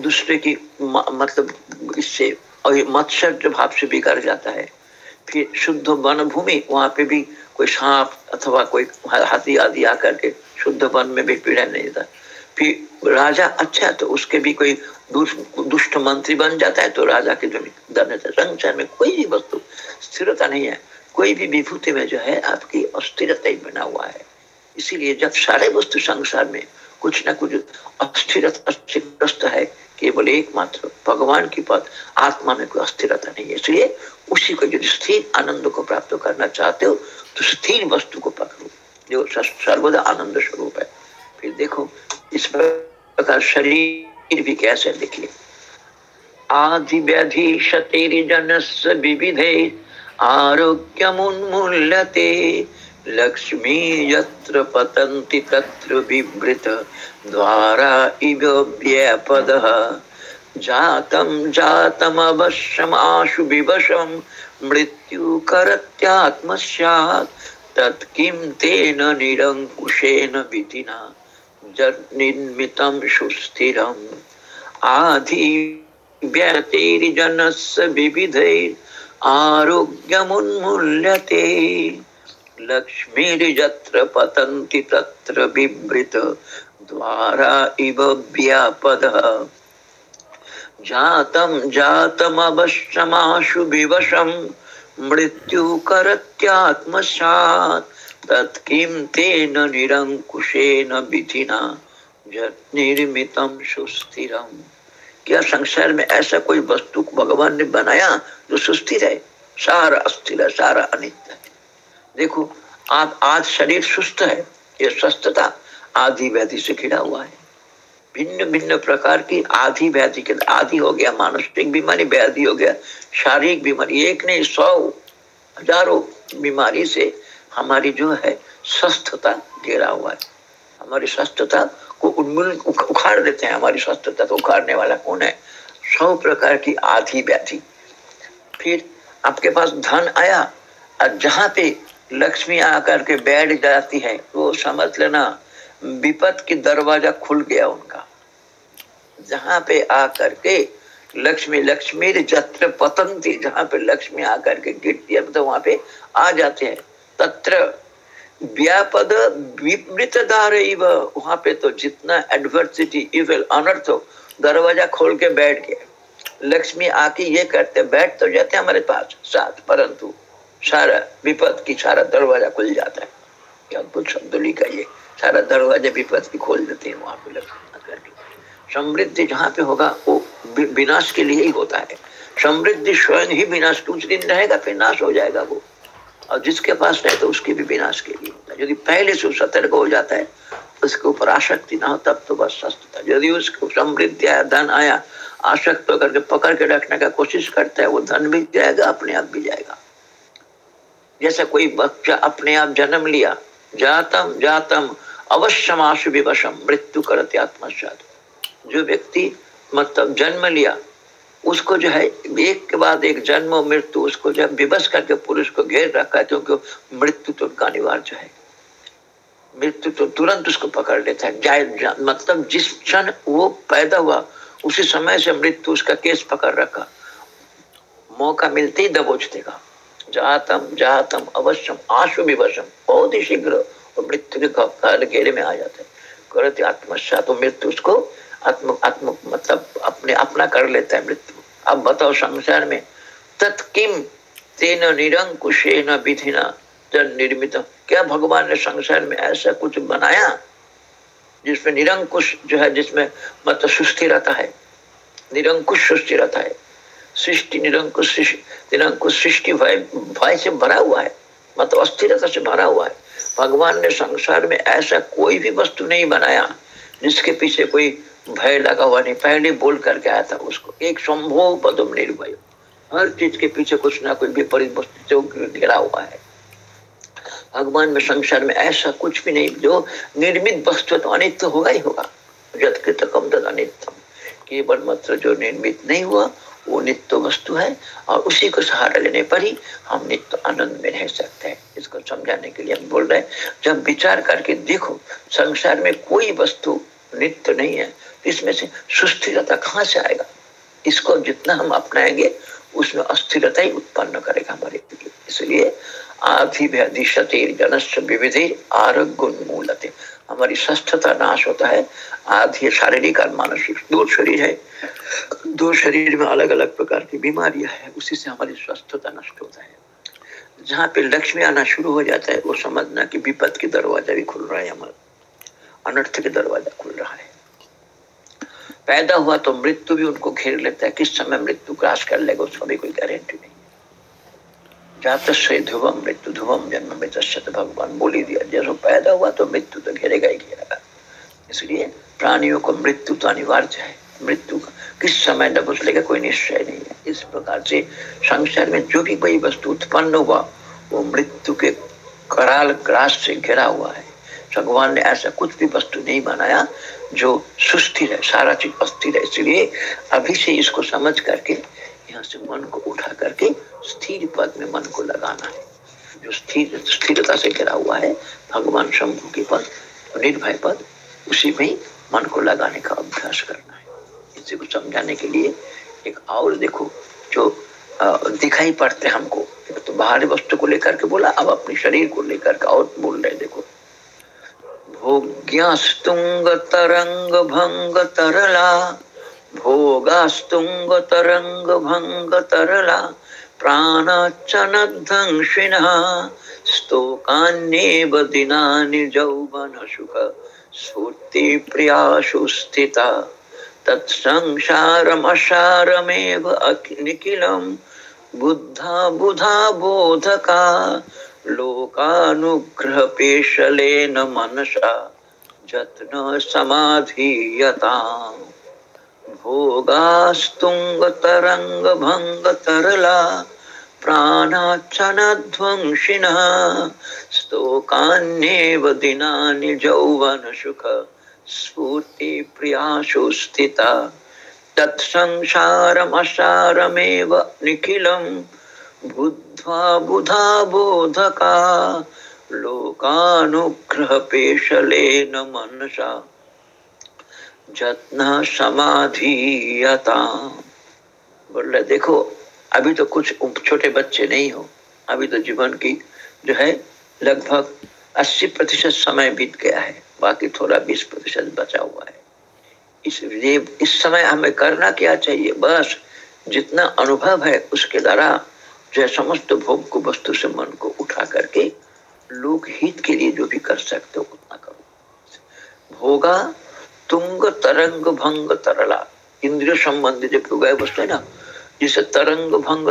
दूसरे की मतलब इससे, और मत्सर्य भाव से बिगड़ जाता है। फिर शुद्ध वन भूमि वहाँ पे भी कोई सांप अथवा कोई हाथी आदि आकर के शुद्ध वन में भी पीड़ा नहीं देता फिर राजा अच्छा है तो उसके भी कोई दुष्ट मंत्री बन जाता है तो राजा के जो संसार में कोई भी वस्तु, स्थिरता नहीं है। कोई भी विभूति में जो है आपकी अस्थिरता ही बना हुआ है। इसीलिए जब सारे वस्तु संसार में कुछ ना कुछ अस्थिरता है केवल एकमात्र भगवान की पद आत्मा में कोई अस्थिरता नहीं है। इसलिए उसी को जो स्थिर आनंद को प्राप्त करना चाहते हो तो स्थिर वस्तु को पकड़ो, जो सर्वदा आनंद स्वरूप है। फिर देखो, इस प्रकार शरीर भी कैसे देखिए आदि व्याधि शतिर जनस विविधे आरोग्यमुन्मूल्यते लक्ष्मी यत्र पतन्ति तत्र विवृत द्वारा इव व्यपदः जातं जातमवश्यमाशु विवशं मृत्यु करत्यात्मस्यात्, तत्किं तेन निरङ्कुशेन विधिना निर्मितं सुस्थिरम्। आधि व्यतिर्जनस्य विविधैर्, आरोग्यमुन्मूल्यते। लक्ष्मीर्यत्र पतन्ति तत्र बिभृत द्वारा इव व्यापदः। जातं जातमवश्यमाशु विवशं तेन विधिना निर्मितम सुस्थिरम। क्या संसार में ऐसा कोई वस्तु भगवान ने बनाया जो सुस्थिर है? सारा अस्थिर है, सारा अनित्य है। देखो आज आज शरीर सुस्त है, ये स्वस्थता आदि व्याधि से घिरा हुआ है। भिन्न भिन्न प्रकार की आदि व्याधि के आदि हो गया, मानसिक बीमारी, व्याधि हो गया, शारीरिक बीमारी, एक नहीं, सौ, हज़ारों बीमारी से हमारी जो है स्वस्थता घेरा हुआ है। हमारी स्वस्थता को उन्मूलन उखाड़ देते हैं, हमारी स्वस्थता को उखाड़ने वाला कौन है? सौ प्रकार की आधी व्याधि। फिर आपके पास धन आया, और जहाँ पे लक्ष्मी आकर के बैठ जाती है। वो समझ लेना, विपत की दरवाज़ा खुल गया उनका। जहाँ पे आकर के लक्ष्मी लक्ष्मी जत्र पतंती, जहाँ पे लक्ष्मी आकर के गिरती है तो वहाँ पे आ जाते हैं। तत्र व्यापद विपरीत दार वहाँ पे तो जितना एडवर्सिटी इवल अनर्थ हो, दरवाज़ा खोल के बैठ गया। लक्ष्मी आके ये करते, बैठ तो जाते हमारे पास, साथ, परंतु सारा विपद की सारा दरवाज़ा खुल जाता है। अद्भुत शब्द लिखा ये। सारा दरवाज़ा विपद की खोल देते हैं वहाँ पे समृद्धि जहाँ पे होगा, वो विनाश के लिए ही होता है। समृद्धि स्वयं ही विनाश कुछ दिन रहेगा, फिर नाश हो जाएगा वो। और जिसके पास रहे तो उसके भी विनाश के लिए होता है। यदि पहले से सतर्क हो जाता है, उसके ऊपर आसक्ति ना हो, तब तो बस सस्त यदि उसको समृद्धि आया, धन आया, आसक्त होकर के पकड़ के रखने का कोशिश करता है, वो धन भी जाएगा, अपने आप भी जाएगा। जैसे कोई बच्चा अपने आप जन्म लिया, जातम जातम अवश्यम आशु विवशम, मृत्यु करते आत्मसात। जो व्यक्ति मतलब जन्म लिया, उसको जो है, एक के बाद एक जन्म और मृत्यु, उसको जो है विवश करके पुरुष को घेर रखा है क्योंकि मृत्यु तो उनका अनिवार्य है। मृत्यु तो तुरंत उसको पकड़ लेता है। जाए मतलब जिस क्षण वो पैदा हुआ, उसी समय से मृत्यु उसका केस पकड़ रखा। मौका मिलते ही दबोच देगा। जातम जातम, अवश्यम आशु विवशम बहुत ही शीघ्र मृत्यु के काल घेरे में आ जाते है। करते आत्मशा तो मृत्यु उसको आत्म आत्म मतलब अपने, अपना कर लेता है मृत्यु। अब बताओ संसार में, तत्किम तेन निरंकुशेन विधिना जन निर्मित। क्या भगवान ने संसार में ऐसा कुछ बनाया, जिसमें निरंकुश जो है, जिसमें मतलब सुस्थिर रहता है? निरंकुश सुस्थिर रहता है। सृष्टि निरंकुश निरंकुश सृष्टि भय भय से भरा हुआ है। मतलब अस्थिरता से भरा हुआ है। भगवान ने संसार में ऐसा कोई भी वस्तु नहीं बनाया, जिसके पीछे कोई भय लगा हुआ नहीं। पहले बोल करके आया था उसको, एक संभव पदम निर्भय। हर चीज़ के पीछे कुछ ना कोई विपरीत वस्तु घिरा हुआ है। भगवान में संसार में ऐसा कुछ भी नहीं, जो निर्मित वस्तु तो अनित्य होगा ही होगा। जतकृत कम तद अनित्यम केवल मात्र जो निर्मित नहीं हुआ वो नित्य वस्तु है और उसी को सहारा लेने पर ही हम नित्य आनंद में रह सकते हैं। इसको समझाने के लिए हम बोल रहे हैं, जब विचार करके देखो, संसार में कोई वस्तु नित्य नहीं है तो इसमें से सुस्थिरता कहाँ से आएगा? इसको जितना हम अपनाएँगे, उसमें अस्थिरता ही उत्पन्न करेगा हमारे लिए। इसलिए आधिव्याधिशतिर जनस्य विविधि हमारी स्वस्थता नाश होता है, आधि शारीरिक और मानसिक। दो शरीर है दो शरीर में अलग अलग प्रकार की बीमारियाँ है, उसी से हमारी स्वस्थता नष्ट होता है। जहाँ पे लक्ष्मी आना शुरू हो जाता है, वो समझना कि विपद के दरवाज़ा भी खुल रहा है हमारा अनर्थ के दरवाज़ा खुल रहा है। पैदा हुआ तो मृत्यु भी उनको घेर लेता है, किस समय मृत्यु क्रॉस कर लेगा, उसका भी कोई गारंटी नहीं। जात से ध्रुवम मृत्यु ध्रुवम जन्म में तो भगवान बोली दिया, जैसे पैदा हुआ तो मृत्यु तो घेरेगा ही घेरेगा इसलिए प्राणियों को मृत्यु तो अनिवार्य है। मृत्यु का किस समय न लेगा, कोई निश्चय नहीं है। इस प्रकार से संसार में जो भी कोई वस्तु उत्पन्न हुआ, वो मृत्यु के कराल ग्रास से घिरा हुआ है। भगवान ने ऐसा कुछ भी वस्तु नहीं बनाया, जो सुस्थिर है, सारा चीज़ अस्थिर है। इसलिए अभी से इसको समझ करके यहाँ से मन को उठा करके स्थिर पद में मन को लगाना है। जो स्थिर, स्थिरता से घिरा हुआ है, भगवान शंभु के पद, निर्भय पद, उसी में मन को लगाने का अभ्यास करना है। इसी को समझाने के लिए एक और देखो, जो दिखाई पड़ते हमको। एक तो बाहरी वस्तु को लेकर के बोला, अब अपने शरीर को लेकर के और बोल रहे देखो। भोग्यास्तुंग तरंग भंग तरला भोगास्तुंग तरंग भंग तरला प्राणचनद्धंशिनः स्तोकान्येव दिनानि जौवनसुख स्फूर्तिप्रियाशु स्थिता। तत्संसारमसारमेव निखिलं बुद्धा बुधा बोधका, लोकानुग्रहपेशलेन मनसा, जत्न समाधीयताम्। भोगास्तुङ्गतरङ्गभङ्गतरला प्राणाच्छनध्वंसिनः स्तोकान्येव दिनानि यौवनसुख स्फूर्तिप्रियासु स्थिता। तत्संसारमसारमेव निखिलं बुद्ध्वा बुधा बोधका लोकानुग्रहपेशलेन मनसा। जत्न समाधीयता बोल रहे, देखो, अभी तो कुछ छोटे बच्चे नहीं हो। अभी तो जीवन की जो है, लगभग 80 प्रतिशत समय बीत गया है। बाकी थोड़ा 20 प्रतिशत बचा हुआ है। इसलिए इस समय हमें करना क्या चाहिए? बस जितना अनुभव है, उसके द्वारा जो है समस्त भोग को वस्तु से मन को उठा करके लोक हित के लिए जो भी कर सकते हो, उतना करो। भोगा तुंग तरंग भंग तरला इंद्रिय संबंधी जो वस्तु है ना, जिसे तरंग भंग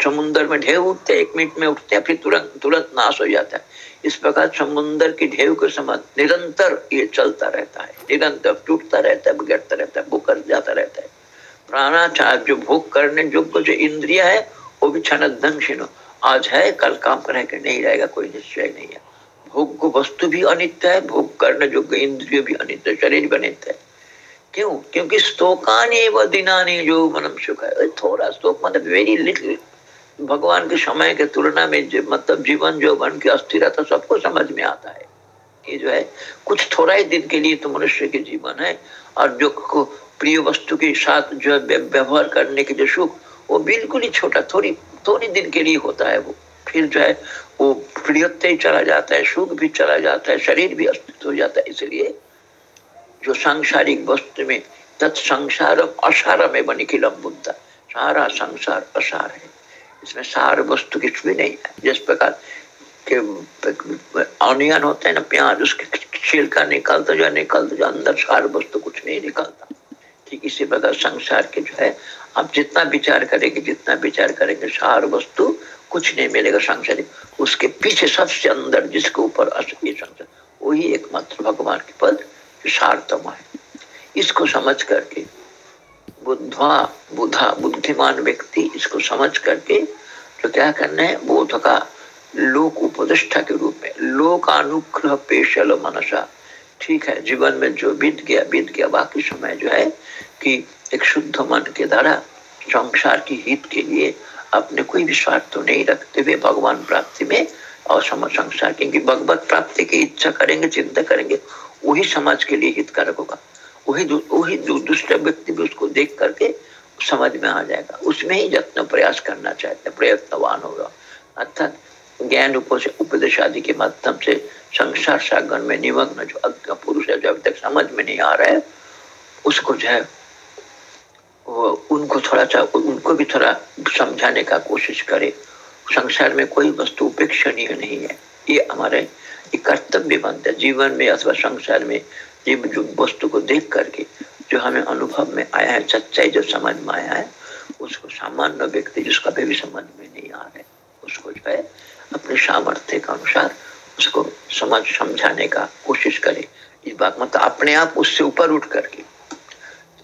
समुन्द्र में ढेव उठते, एक मिनट में उठते हैं फिर तुरंत तुरंत नाश हो जाता है। इस प्रकार समुन्द्र की ढेव के समान निरंतर ये चलता रहता है। निरंतर टूटता रहता है, बिगड़ता रहता है, बुकर जाता रहता है। प्राणाचार जो भोग करने योग्य जो इंद्रिया है, वो भी क्षण आज है, कल काम करे के नहीं रहेगा, कोई निश्चय नहीं है। भोग वस्तु भी अनित्य है, भोग करने योग्य इंद्रिय भी अनित्य, शरीर भी अनित्य है। क्यों? क्योंकि स्तोकानी व दिनानी जो मनम सुख है। थोड़ा स्तोक मतलब वेरी लिटिल भगवान के समय के तुलना में मतलब जीवन जो मन की अस्थिरता सबको समझ में आता है। ये जो है, कुछ थोड़ा ही दिन के लिए तो मनुष्य के जीवन है, और जो प्रिय वस्तु के साथ जो व्यवहार करने के जो सुख, वो बिल्कुल ही छोटा, थोड़ी थोड़ी दिन के लिए होता है वो। फिर जो है वो प्रियते ही चला जाता है, सुख भी चला जाता है, शरीर भी अस्तित्व हो जाता है। इसलिए जो सांसारिक वस्तु में, तत्संसार असार में बनी खिलम बुद्धा सारा संसार असार है। इसमें सार वस्तु कुछ भी नहीं है। जिस प्रकार के ऑनियन होते हैं ना, प्याज, उसके छिलका निकालता, जो निकालता, जो अंदर सार वस्तु कुछ नहीं निकालता। ठीक इसी प्रकार संसार के जो है, आप जितना विचार करेंगे, जितना विचार करेंगे, सार वस्तु कुछ नहीं मिलेगा संसारिक। उसके पीछे सबसे अंदर जिसके ऊपर असली संसार वही एकमात्र भगवान के पद सारतम है। इसको समझ करके बुद्धवा, बुधा, बुद्धिमान व्यक्ति इसको समझ करके तो क्या करना है? बोध का लोक उपदिष्ठा के रूप में लोक अनुग्रह पेशल मनसा। ठीक है, जीवन में जो बीत गया बीत गया, बाकी समय जो है कि एक शुद्ध मन के द्वारा संसार की हित के लिए अपने कोई भी स्वार्थ तो नहीं रखते हुए भगवान प्राप्ति में, और संसार क्योंकि भगवत प्राप्ति की इच्छा करेंगे, चिंता करेंगे, वही समाज के लिए हितकारक होगा। वही वही दूसरे व्यक्ति भी उसको देख करके समझ में आ जाएगा। उसमें ही जत्न प्रयास करना चाहते हैं, प्रयत्नवान होगा। अर्थात ज्ञान रूपों से उपदेश आदि के माध्यम से संसार सागर में निमग्न जो अज्ञ पुरुष है जो अभी तक समझ में नहीं आ रहा है, उसको जो है उनको थोड़ा सा, उनको भी थोड़ा समझाने का कोशिश करे। संसार में कोई वस्तु उपेक्षणीय नहीं है। ये हमारे कर्तव्य बनता है, जीवन में अथवा संसार में ये जो वस्तु को देख करके जो हमें अनुभव में आया है, सच्चाई जो समझ में आया है, उसको सामान्य व्यक्ति जिसका भी समझ में नहीं आ रहा है, उसको जो है अपने सामर्थ्य के अनुसार उसको समझ, समझाने का कोशिश करे। इस बात मतलब अपने आप उससे ऊपर उठ करके।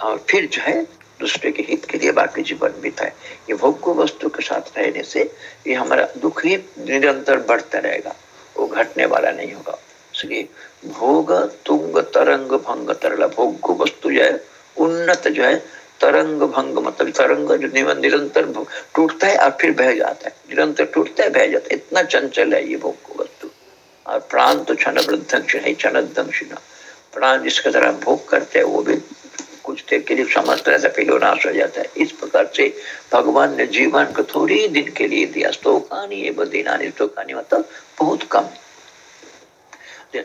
और फिर जो है दूसरे के हित के लिए बाकी जीवन बिताए। ये भोग्य वस्तु के साथ रहने से ये हमारा दुख ही निरंतर बढ़ता रहेगा, वो घटने वाला नहीं होगा। इसलिए भोग, तुंग, तरंग, भंग, तरला भोग वस्तु जो है, उन्नत जो है, तरंग, भंग मतलब तरंग जो निरंतर टूटता है और फिर बह जाता है। निरंतर टूटता है, बह जाता है। इतना चंचल है ये भोग वस्तु। और प्राण तो क्षण वृद्धंश है क्षण प्राण जिसके तरह भोग करते हैं, वो भी कुछ देर के लिए समझते रहता फिर नाश हो जाता है। इस प्रकार से भगवान ने जीवन को थोड़ी दिन के लिए दिया। स्तोकानी ये बदीनानी स्तोकानी मतलब बहुत कम।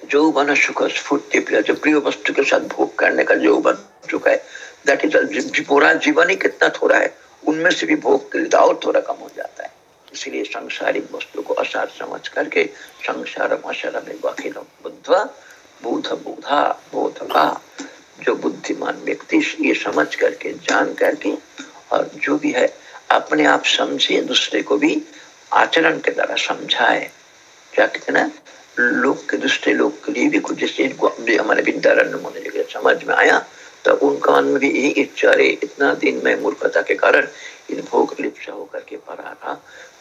जो बन सुख स्फूर्ति प्रिय जो प्रिय वस्तु के साथ भोग करने का जो बन चुका है दैट इज़ पूरा जीवन ही कितना थोड़ा है, उनमें से भी भोग के लिए और थोड़ा कम हो जाता है। इसलिए संसारिक वस्तु को असार समझ करके संसार में बुद्धवा बुध बुधा बोध का जो बुद्धिमान व्यक्ति ये समझ करके, जान करके और जो भी है, अपने आप समझे, दूसरे को भी आचरण के द्वारा समझाए। क्या कहते ना? लोग के दूसरे लोग के लिए भी कुछ इनको हमारे विद्यारण्य समझ में आया तो उनका मन में भी यही इच्छा अरे इतना दिन में मूर्खता के कारण इन भोग लिप्त होकर के पड़ा रहा।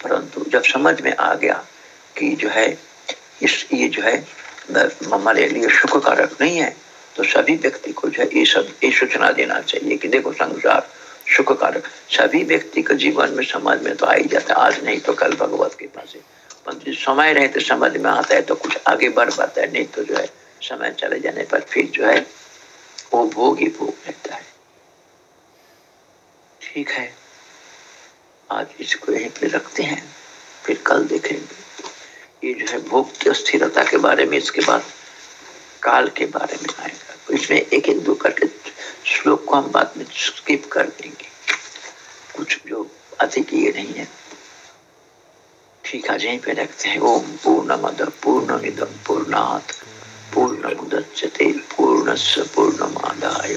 परंतु जब समझ में आ गया कि जो है, इस ये जो है हमारे लिए सुख कारक नहीं है तो सभी व्यक्ति को जो है ये सब, ये सूचना देना चाहिए कि देखो संसार सुख कारक सभी व्यक्ति के जीवन में समाज में तो आ ही जाता है। आज नहीं तो कल भगवत के पास परंतु समय रहे तो समझ में आता है तो कुछ आगे बढ़ पाता है। नहीं तो जो है समय चले जाने पर फिर जो है वो भोग ही भोग रहता है। ठीक है। आज इसको यहीं पे रखते हैं। फिर कल देखेंगे। ये जो है भोग की स्थिरता के बारे में इसके बाद काल के बारे में आएगा तो इसमें एक एक दो करके श्लोक को हम बाद में स्किप कर देंगे। कुछ जो अधिक ये नहीं है। ठीक है, यहीं पे रखते हैं। ओम पूर्ण मद पूर्ण मिदम पूर्णात पूर्ण मुदच्यते पूर्णस्य पूर्णमादाय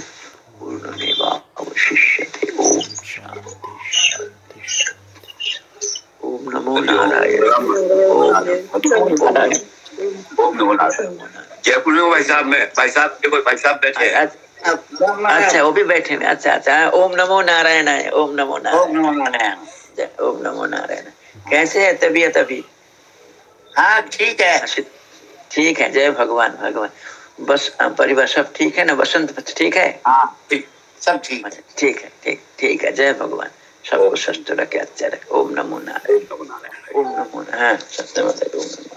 पूर्णमेवा अवशिष्यते ओम शांति ओम नमो नारायण। ओम नारायण। जयपुर में भाई साहब में भाई साहब देखो भाई साहब बैठे अच्छा वो भी बैठे हैं। अच्छा अच्छा ओम नमो नारायण है ओम नमो नारायण। ओम नमो नारायण। कैसे है तबीयत अभी? हाँ ठीक है। अच्छा, ठीक है जय भगवान भगवान। बस परिवार सब ठीक है ना? बसंत ठीक है? हाँ ठीक सब ठीक। अच्छा, ठीक है ठीक ठीक है जय भगवान। सबको स्वस्थ रखे अच्छा रखे। ओम नमो नारायण। ओम नमो नारायण। हाँ सत्य ओम नमो